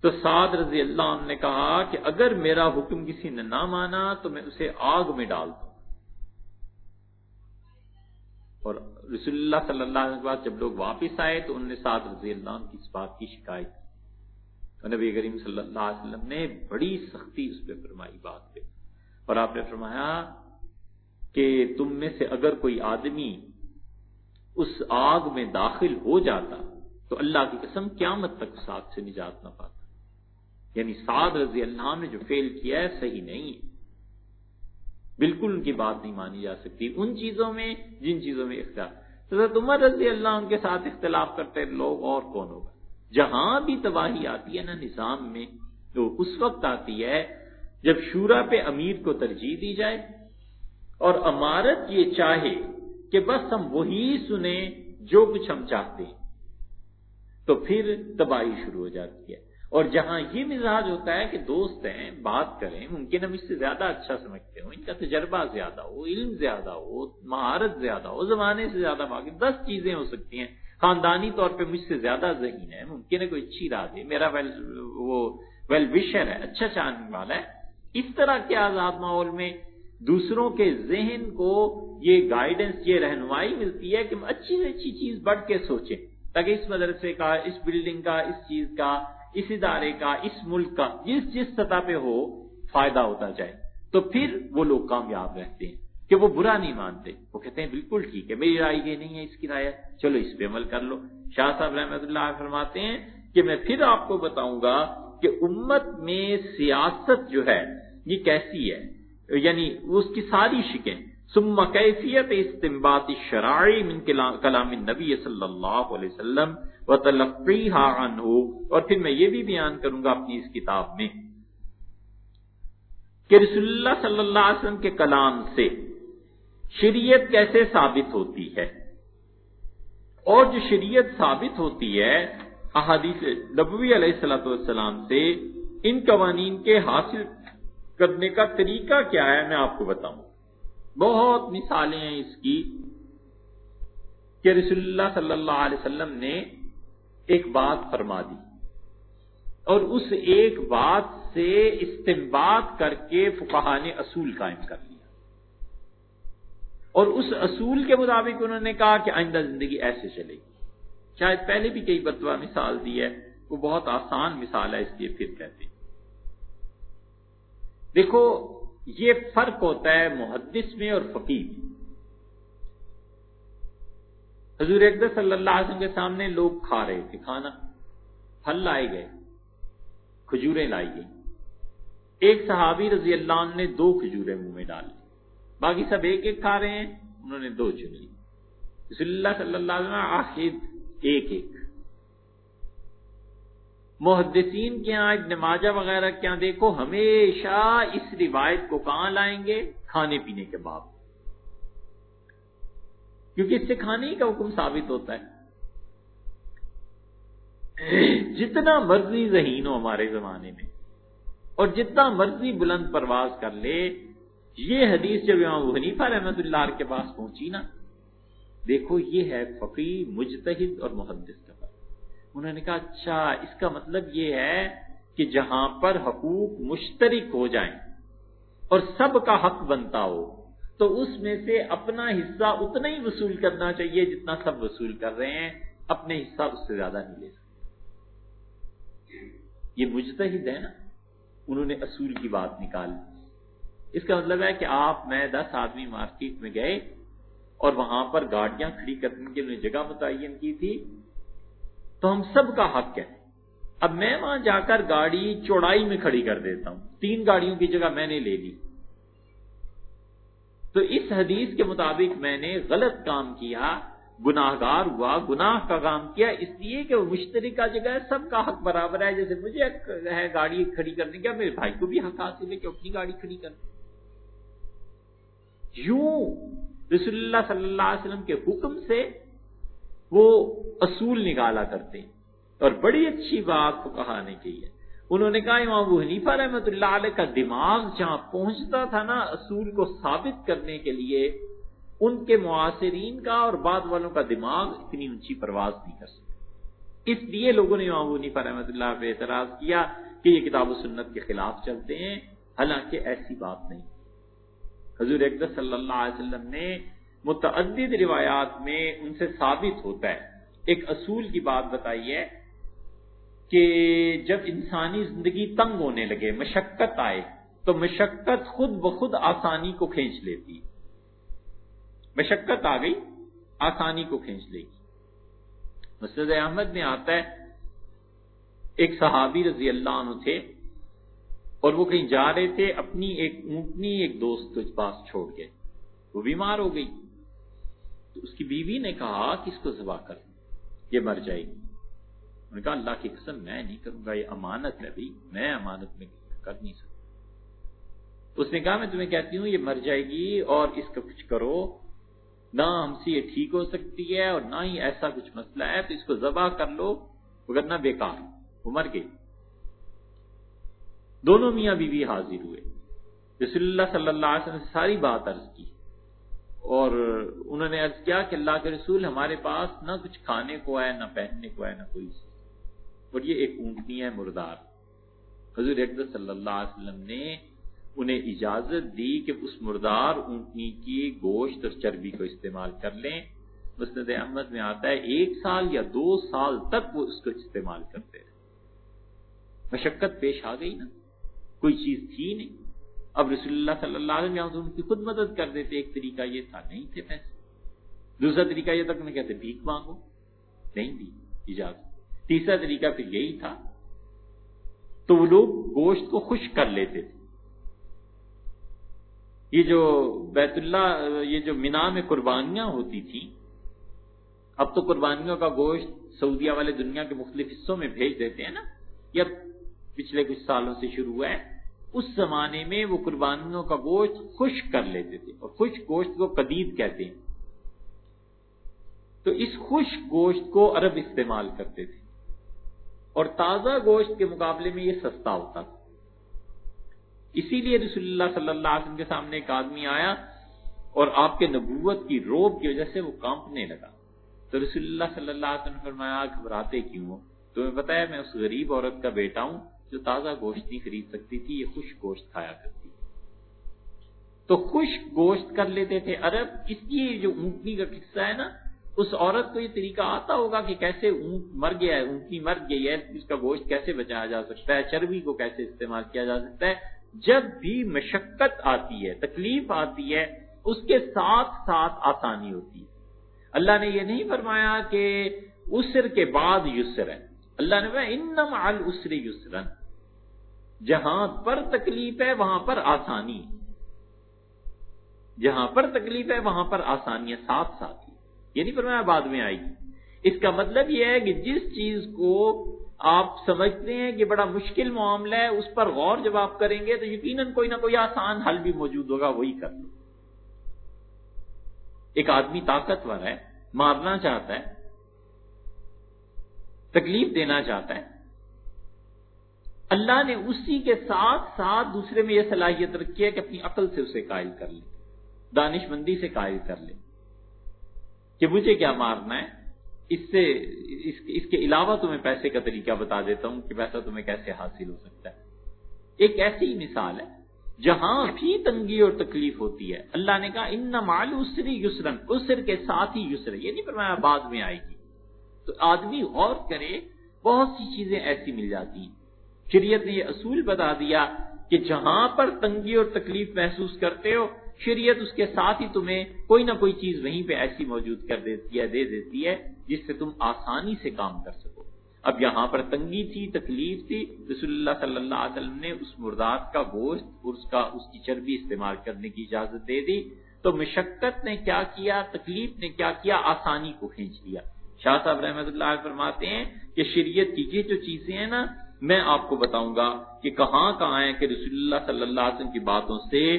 [SPEAKER 1] تو سعد رضی اللہ عنہ نے کہا کہ اگر میرا حکم کسی نے نہ مانا تو میں اسے آگ میں ڈال دوں۔ اور رسول اللہ صلی اللہ علیہ وسلم جب لوگ واپس آئے تو انہوں نے سعد رضی اللہ عنہ کی اس بات کی شکایت کی۔ نبی کریم صلی اللہ علیہ وسلم نے بڑی سختی اس پہ فرمائی بات پہ۔ اور آپ نے فرمایا کہ تم میں سے اگر کوئی آدمی اس آگ میں داخل ہو جاتا تو اللہ کی قسم قیامت تک اس آگ سے نجات نہ پاتا۔ یعنی سعد رضی اللہ نے جو فیل کیا ہے صحیح نہیں ہے۔ بالکل ان کی بات نہیں مانی جا سکتی۔ ان چیزوں میں، جن چیزوں میں اختلاف۔ حضرت عمر رضی اللہ ان کے ساتھ اختلاف کرتے لوگ اور کون ہوگا؟ جہاں بھی تباہی آتی ہے نا نظام میں، تو اس وقت آتی ہے جب شورا پہ امیر کو ترجیح دی جائے اور امارت یہ چاہے کہ بس ہم وہی سنیں جو کچھ ہم چاہتے ہیں۔ تو پھر تباہی شروع ہو جاتی ہے۔ اور جہاں یہ مزاج ہوتا ہے کہ دوست ہیں، بات کریں ممکن ہم اس سے زیادہ اچھا سمجھتے ہوں، ان کا تجربہ زیادہ ہو، علم زیادہ ہو، مہارت زیادہ ہو، زمانے سے زیادہ باقی دس چیزیں ہو سکتی ہیں۔ خاندانی طور پہ مجھ سے زیادہ ذہین ہے، ممکن ہے کوئی اچھی رات ہے میرا ویل وہ ویل وشر ہے اچھا چاہنے والا ہے۔ اس طرح کے آزاد ماحول میں دوسروں کے ذہن کو یہ گائیڈنس یہ رہنمائی ملتی ہے کہ ہم اچھی سے اچھی چیز بڑھ کے سوچیں، تاکہ اس مدرسے کا، اس بلڈنگ کا، اس چیز کا اس ادارے کا، اس ملک کا، جس جس سطح پہ ہو، فائدہ ہوتا جائے۔ تو پھر وہ لوگ کامیاب رہتے ہیں کہ وہ برا نہیں مانتے۔ وہ کہتے ہیں، بالکل ٹھیک ہے، میری رائے یہ نہیں ہے، اس کی رائے چلو اس پہ عمل کر لو۔ شاہ صاحب رحمت اللہ فرماتے ہیں کہ میں پھر آپ کو بتاؤں گا کہ امت میں سیاست جو ہے، یہ کیسی ہے؟ یعنی اس کی ساری شکیں۔ ثم کیفیت استنباط الشرائع من کلام النبی صلی اللہ علیہ وسلم وتلقیها عنه. اور پھر میں یہ بھی بیان کروں گا اپنی اس کتاب میں کہ رسول اللہ صلی اللہ علیہ وسلم کے کلام سے شریعت کیسے ثابت ہوتی ہے؟ اور جو شریعت ثابت ہوتی ہے، احادیث نبوی علیہ السلط والسلام سے، ان قوانین کے حاصل کرنے کا طریقہ کیا ہے؟ میں آپ کو بتاؤں۔ بہت مثالیں ہیں اس کی کہ رسول اللہ صلی اللہ علیہ وسلم نے ایک بات فرما دی اور اس ایک بات سے استعمال کر کے فقہ نے اصول قائم کر لیا۔ اور اس اصول کے مطابق انہوں نے کہا کہ آئندہ زندگی ایسے چلے گی۔ شاید پہلے بھی کئی بتوا مثال دی ہے، وہ بہت آسان مثال ہے اس لیے پھر کہتے ہیں۔ دیکھو یہ فرق ہوتا ہے محدث میں اور فقیر میں۔ حضور اقدر صلی اللہ علیہ وسلم کے سامنے لوگ کھا رہے تھے، کھانا۔ پھل لائے گئے، کھجوریں لائی گئی ایک صحابی رضی اللہ عنہ نے دو کھجوریں منہ میں ڈال لی باقی سب ایک ایک کھا رہے ہیں، انہوں نے دو چن لی۔ رسول اللہ صلی اللہ علیہ وسلم آخر ایک ایک۔ محدثین کے یہاں ابن ماجہ وغیرہ کے یہاں دیکھو، ہمیشہ اس روایت کو کہاں لائیں گے؟ کھانے پینے کے بعد کیونکہ اس سے کھانے کا حکم ثابت ہوتا ہے۔ جتنا مرضی ذہین ہو ہمارے زمانے میں، اور جتنا مرضی بلند پرواز کر لے، یہ حدیث جب امام حنیفہ رحمت اللہ کے پاس پہنچی نا، دیکھو یہ ہے فقی مجتہد اور محدث۔ انہوں نے کہا اچھا اس کا مطلب یہ ہے کہ جہاں پر حقوق مشترک ہو جائیں اور سب کا حق بنتا ہو، تو اس میں سے اپنا حصہ اتنا ہی وصول کرنا چاہیے جتنا سب وصول کر رہے ہیں، اپنے حصہ اس سے زیادہ نہیں لے سکتے۔ یہ مجتہد ہے نا، انہوں نے اصول کی بات نکال اس کا مطلب ہے کہ آپ، میں دس آدمی مارکیٹ میں گئے اور وہاں پر گاڑیاں کھڑی کرنے کے لیے جگہ متعین کی تھی۔ تو ہم سب کا حق ہے۔ اب میں وہاں جا کر گاڑی چوڑائی میں کھڑی کر دیتا ہوں۔ تین گاڑیوں کی جگہ میں نے لے لی۔ تو اس حدیث کے مطابق میں نے غلط کام کیا گناہ گار ہوا، گناہ کا کام کیا۔ اس لیے کہ وہ مشترکہ جگہ ہے، سب کا حق برابر ہے۔ جیسے مجھے ہے گاڑی کھڑی کرنے کا میرے بھائی کو بھی حق حاصل ہے کہ اپنی گاڑی کھڑی کر یوں رسول اللہ صلی اللہ علیہ وسلم کے حکم سے وہ اصول نکالا کرتے اور بڑی اچھی بات کو کہا نے کی ہے۔ انہوں نے کہا، امام ابو حنیفہ رحمۃ اللہ علیہ کا دماغ جہاں پہنچتا تھا نا، اصول کو ثابت کرنے کے لیے ان کے معاصرین کا اور بعد والوں کا دماغ اتنی اونچی پرواز نہیں کر سکتا۔ اس لیے لوگوں نے امام ابو حنیفہ رحمۃ اللہ پہ اعتراض کیا کہ یہ کتاب و سنت کے خلاف چلتے ہیں۔ حالانکہ ایسی بات نہیں۔ حضور اقدس صلی اللہ علیہ وسلم نے متعدد روایات میں ان سے ثابت ہوتا ہے۔ ایک اصول کی بات بتائی ہے کہ جب انسانی زندگی تنگ ہونے لگے، مشقت آئے، تو مشقت خود بخود آسانی کو کھینچ لیتی۔ مشقت آ گئی، آسانی کو کھینچ لے گی۔ مسجد احمد میں آتا ہے، ایک صحابی رضی اللہ عنہ تھے اور وہ کہیں جا رہے تھے، اپنی ایک اونٹنی ایک دوست کے پاس چھوڑ گئے وہ بیمار ہو گئی۔ تو اس کی بیوی نے کہا کہ اس کو ذبح کر یہ مر جائے گی۔ انہوں نے کہا، اللہ کی قسم، میں نہیں کروں گا، یہ امانت ہے بھائی، میں امانت میں کر نہیں سکتا۔ اس نے کہا، میں تمہیں کہتی ہوں، یہ مر جائے گی اور اس کا کچھ کرو۔ نہ ہم سے یہ ٹھیک ہو سکتی ہے اور نہ ہی ایسا کچھ مسئلہ ہے، تو اس کو ذبح کر لو، مگر نہ بیکار وہ مر گئی۔ دونوں میاں بیوی بی حاضر ہوئے۔ رسول اللہ صلی اللہ علیہ وسلم نے ساری بات عرض کی۔ اور انہوں نے عرض کیا کہ اللہ کے رسول ہمارے پاس نہ کچھ کھانے کو ہے، نہ پہننے کو ہے، نہ کوئی اور یہ ایک اونٹنی ہے، مردار۔ حضور اقدس صلی اللہ علیہ وسلم نے انہیں اجازت دی کہ اس مردار اونٹنی کی گوشت اور چربی کو استعمال کر لیں۔ مسند احمد میں آتا ہے، ایک سال یا دو سال تک وہ اس کو استعمال کرتے رہے۔ مشقت پیش آ گئی نا۔ کوئی چیز تھی نہیں۔ اب رسول اللہ صلی اللہ علیہ وسلم ان کی خود مدد کر دیتے، ایک طریقہ یہ تھا، نہیں تھے پیسے۔ دوسرا طریقہ یہ تک میں کہتے، بھیک مانگو، نہیں دی، اجازت۔ تیسرا طریقہ پھر یہی تھا، تو وہ لوگ گوشت کو خشک کر لیتے تھے۔ یہ جو بیت اللہ، یہ جو مینا میں قربانیاں ہوتی تھیں، اب تو قربانیوں کا گوشت سعودیہ والے دنیا کے مختلف حصوں میں بھیج دیتے ہیں نا، یا پچھلے کچھ سالوں سے شروع ہوا ہے۔ اس زمانے میں وہ قربانیوں کا گوشت خشک کر لیتے تھے اور خشک گوشت کو قدید کہتے ہیں۔ تو اس خشک گوشت کو عرب استعمال کرتے تھے۔ اور تازہ گوشت کے مقابلے میں یہ سستا ہوتا تھا۔ اسی لیے رسول اللہ صلی اللہ علیہ وسلم کے سامنے ایک آدمی آیا اور آپ کے نبوت کی روب کی وجہ سے وہ کانپنے لگا۔ تو رسول اللہ صلی اللہ علیہ وسلم فرمایا گھبراتے کیوں ہو؟ تمہیں بتایا میں اس غریب عورت کا بیٹا ہوں۔ جو تازہ گوشت نہیں خرید سکتی تھی، یہ خشک گوشت کھایا کرتی تو خشک گوشت کر لیتے تھے عرب، اس لیے جو اونٹنی کا قصہ ہے نا، اس عورت کو یہ طریقہ آتا ہوگا کہ کیسے اونٹ مر گیا ہے، اونٹنی مر گئی ہے، اس کا گوشت کیسے بچایا جا سکتا ہے، چربی کو کیسے استعمال کیا جا سکتا ہے۔ جب بھی مشقت آتی ہے، تکلیف آتی ہے، اس کے ساتھ ساتھ آسانی ہوتی ہے۔ اللہ نے یہ نہیں فرمایا کہ اسر کے بعد یسر ہے۔ اللہ نے انم السر یسرن جہاں پر تکلیف ہے وہاں پر آسانی۔ جہاں پر تکلیف ہے وہاں پر آسانی ہے، ساتھ ساتھ۔ ہی یہ نہیں فرمایا بعد میں آئے گی اس کا مطلب یہ ہے کہ جس چیز کو آپ سمجھتے ہیں کہ بڑا مشکل معاملہ ہے، اس پر غور جب آپ کریں گے تو یقیناً کوئی نہ کوئی آسان حل بھی موجود ہوگا، وہی کر لو۔ ایک آدمی طاقتور ہے، مارنا چاہتا ہے، تکلیف دینا چاہتا ہے اللہ نے اسی کے ساتھ ساتھ دوسرے میں یہ صلاحیت رکھی ہے کہ اپنی عقل سے اسے قائل کر لے، دانش مندی سے قائل کر لے کہ مجھے کیا مارنا ہے؟ اس سے، اس اس کے علاوہ تمہیں پیسے کا طریقہ بتا دیتا ہوں کہ پیسہ تمہیں کیسے حاصل ہو سکتا ہے۔ ایک ایسی مثال ہے، جہاں بھی تنگی اور تکلیف ہوتی ہے، اللہ نے کہا، ان مال اسری یسرن اسر کے ساتھ ہی یسر یہ نہیں فرمایا بعد میں آئے گی۔ تو آدمی غور کرے، بہت سی چیزیں ایسی مل جاتی ہیں۔ شریعت نے یہ اصول بتا دیا کہ جہاں پر تنگی اور تکلیف محسوس کرتے ہو، شریعت اس کے ساتھ ہی تمہیں کوئی نہ کوئی چیز وہیں پہ ایسی موجود کر دیتی ہے، دے دیتی ہے، جس سے تم آسانی سے کام کر سکو۔ اب یہاں پر تنگی تھی، تکلیف تھی، رسول اللہ صلی اللہ علیہ وسلم نے اس مرداد کا گوشت اور اس کا، اس کی چربی استعمال کرنے کی اجازت دے دی۔ تو مشقت نے کیا کیا، تکلیف نے کیا کیا، آسانی کو کھینچ لیا۔ شاہ صاحب رحمت اللہ فرماتے ہیں کہ شریعت کی یہ جو چیزیں ہیں نا میں آپ کو بتاؤں گا کہ کہاں کہاں ہے کہ رسول اللہ صلی اللہ علیہ وسلم کی باتوں سے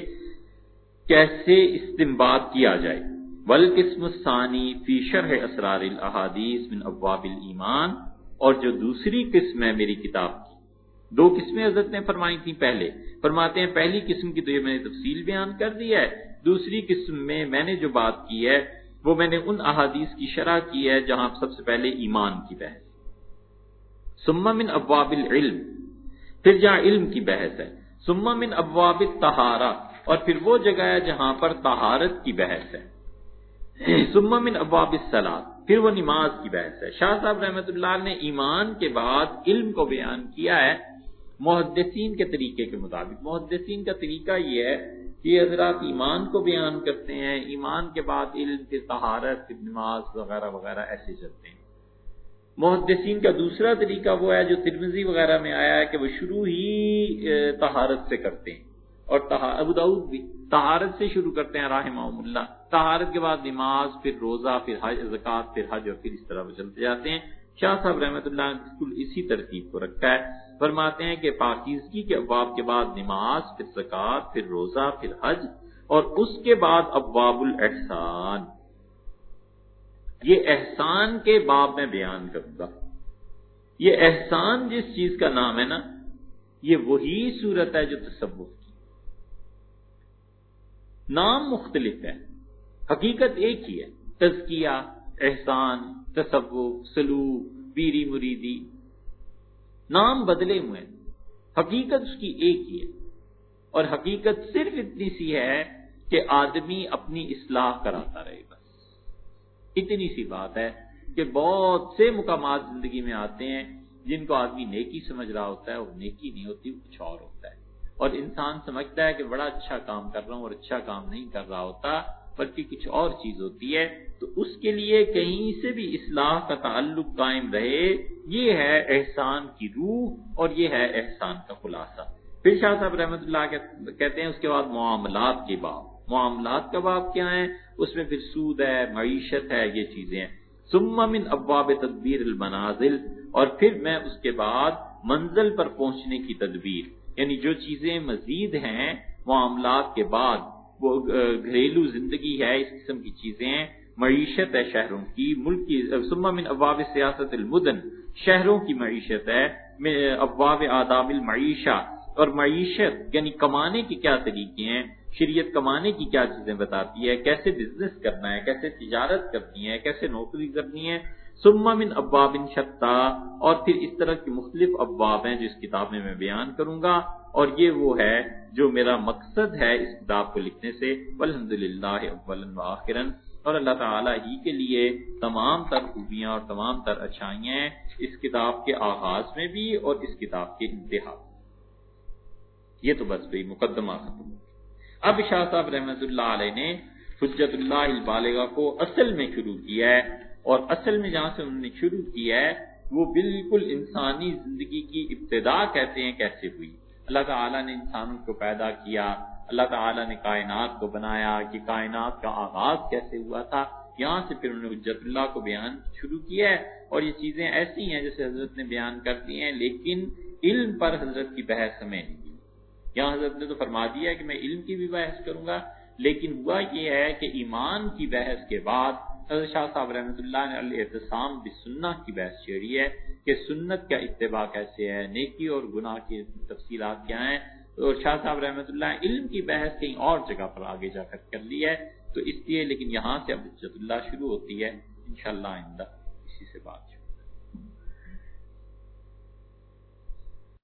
[SPEAKER 1] کیسے استعمال کیا جائے۔ والقسم الثانی فی شرح اسرار الاحادیث من ابواب الایمان اور جو دوسری قسم ہے میری کتاب کی۔ دو قسمیں حضرت نے فرمائی تھی پہلے۔ فرماتے ہیں پہلی قسم کی تو یہ میں نے تفصیل بیان کر دی ہے۔ دوسری قسم میں میں نے جو بات کی ہے وہ میں نے ان احادیث کی شرح کی ہے جہاں سب سے پہلے ایمان کی بحث۔ سما من ابواب العلم، پھر جہاں علم کی بحث ہے سما من ابواب تہارا اور پھر وہ جگہ ہے جہاں پر تہارت کی بحث ہے۔ *clears throat* سما من ابواب السلاد پھر وہ نماز کی بحث ہے۔ شاہ صاحب رحمت اللہ نے ایمان کے بعد علم کو بیان کیا ہے محدثین کے طریقے کے مطابق۔ محدثین کا طریقہ یہ ہے کہ حضرات ایمان کو بیان کرتے ہیں، ایمان کے بعد علم، پھر طہارت، پھر نماز وغیرہ وغیرہ ایسے چلتے ہیں۔ محدثین کا دوسرا طریقہ وہ ہے جو ترمزی وغیرہ میں آیا ہے کہ وہ شروع ہی طہارت سے کرتے ہیں۔ اور ابو داود بھی طہارت سے شروع کرتے ہیں رحمہ اللہ۔ طہارت کے بعد نماز، پھر روزہ، پھر حج، زکات، پھر حج اور پھر اس طرح وہ چلتے جاتے ہیں۔ شاہ صاحب رحمۃ اللہ بالکل اسی ترتیب کو رکھا ہے۔ فرماتے ہیں کہ پاکیزگی کے ابواب کے بعد نماز، پھر زکات، پھر روزہ، پھر حج اور اس کے بعد ابواب الاحسان۔ یہ احسان کے باب میں بیان کروں گا۔ یہ احسان جس چیز کا نام ہے نا، یہ وہی صورت ہے جو تصور کی۔ نام مختلف ہے، حقیقت ایک ہی ہے۔ تزکیہ، احسان تصور سلوک، پیری مریدی۔ نام بدلے ہوئے حقیقت اس کی ایک ہی ہے۔ اور حقیقت صرف اتنی سی ہے کہ آدمی اپنی اصلاح کراتا رہے بس اتنی سی بات ہے کہ بہت سے مقامات زندگی میں آتے ہیں جن کو آدمی نیکی سمجھ رہا ہوتا ہے اور نیکی نہیں ہوتی کچھ اور ہوتا ہے۔ اور انسان سمجھتا ہے کہ بڑا اچھا کام کر رہا ہوں اور اچھا کام نہیں کر رہا ہوتا، بلکہ کچھ اور چیز ہوتی ہے۔ تو اس کے لیے کہیں سے بھی اصلاح کا تعلق قائم رہے، یہ ہے احسان کی روح اور یہ ہے احسان کا خلاصہ۔ پھر شاہ صاحب رحمۃ اللہ کہتے ہیں، اس کے بعد معاملات کے باب۔ معاملات کا باب کیا ہے اس میں پھر سود ہے، معیشت ہے، یہ چیزیں ہیں۔ من ابواب تدبیر المنازل، اور پھر میں اس کے بعد منزل پر پہنچنے کی تدبیر۔ یعنی جو چیزیں مزید ہیں معاملات کے بعد، وہ گھریلو زندگی ہے، اس قسم کی چیزیں معیشت ہے شہروں کی، ملک کی سما من ابواب سیاست المدن، شہروں کی معیشت ہے۔ ابواب آداب المعیشہ، اور معیشت یعنی کمانے کی کیا طریقے ہیں؟ شریعت کمانے کی کیا چیزیں بتاتی ہے کیسے بزنس کرنا ہے؟ کیسے تجارت کرنی ہے؟ کیسے نوکری کرنی ہے؟ سما من ابواب شتا، اور پھر اس طرح کی مختلف ابواب ہیں جو اس کتاب میں میں بیان کروں گا، اور یہ وہ ہے جو میرا مقصد ہے اس کتاب کو لکھنے سے الحمد للہ آخرن اور اللہ تعالیٰ ہی کے لیے تمام تر خوبیاں اور تمام تر اچھائیاں ہیں اس کتاب کے آغاز میں بھی اور اس کتاب کے انتہا۔ یہ تو بس بھائی، مقدمہ ختم اب شاہ صاحب رحمت اللہ علیہ نے حجت اللہ البالغہ کو اصل میں شروع کیا ہے اور اصل میں جہاں سے انہوں نے شروع کیا ہے، وہ بالکل انسانی زندگی کی ابتدا کہتے ہیں، کیسے ہوئی؟ اللہ تعالیٰ نے انسانوں کو پیدا کیا، اللہ تعالیٰ نے کائنات کو بنایا کہ کائنات کا آغاز کیسے ہوا تھا؟ یہاں سے پھر انہوں نے حجت اللہ کو بیان شروع کیا ہے اور یہ چیزیں ایسی ہیں جیسے حضرت نے بیان کر دی ہیں، لیکن علم پر حضرت کی بحث ہمیں نہیں۔ یہاں حضرت نے تو فرما دیا کہ میں علم کی بھی بحث کروں گا، لیکن ہوا یہ ہے کہ ایمان کی بحث کے بعد حضرت شاہ صاحب رحمۃ اللہ نے احتسام بھی کی بحث چھیڑی ہے کہ سنت کا اتباع کیسے ہے، نیکی اور گناہ کی تفصیلات کیا ہیں؟ اور شاہ صاحب رحمۃ اللہ علم کی بحث کہیں اور جگہ پر آگے جا کر کر لی ہے، تو اس لیے لیکن یہاں سے اب عزت اللہ شروع ہوتی ہے، انشاءاللہ آئندہ اسی سے بات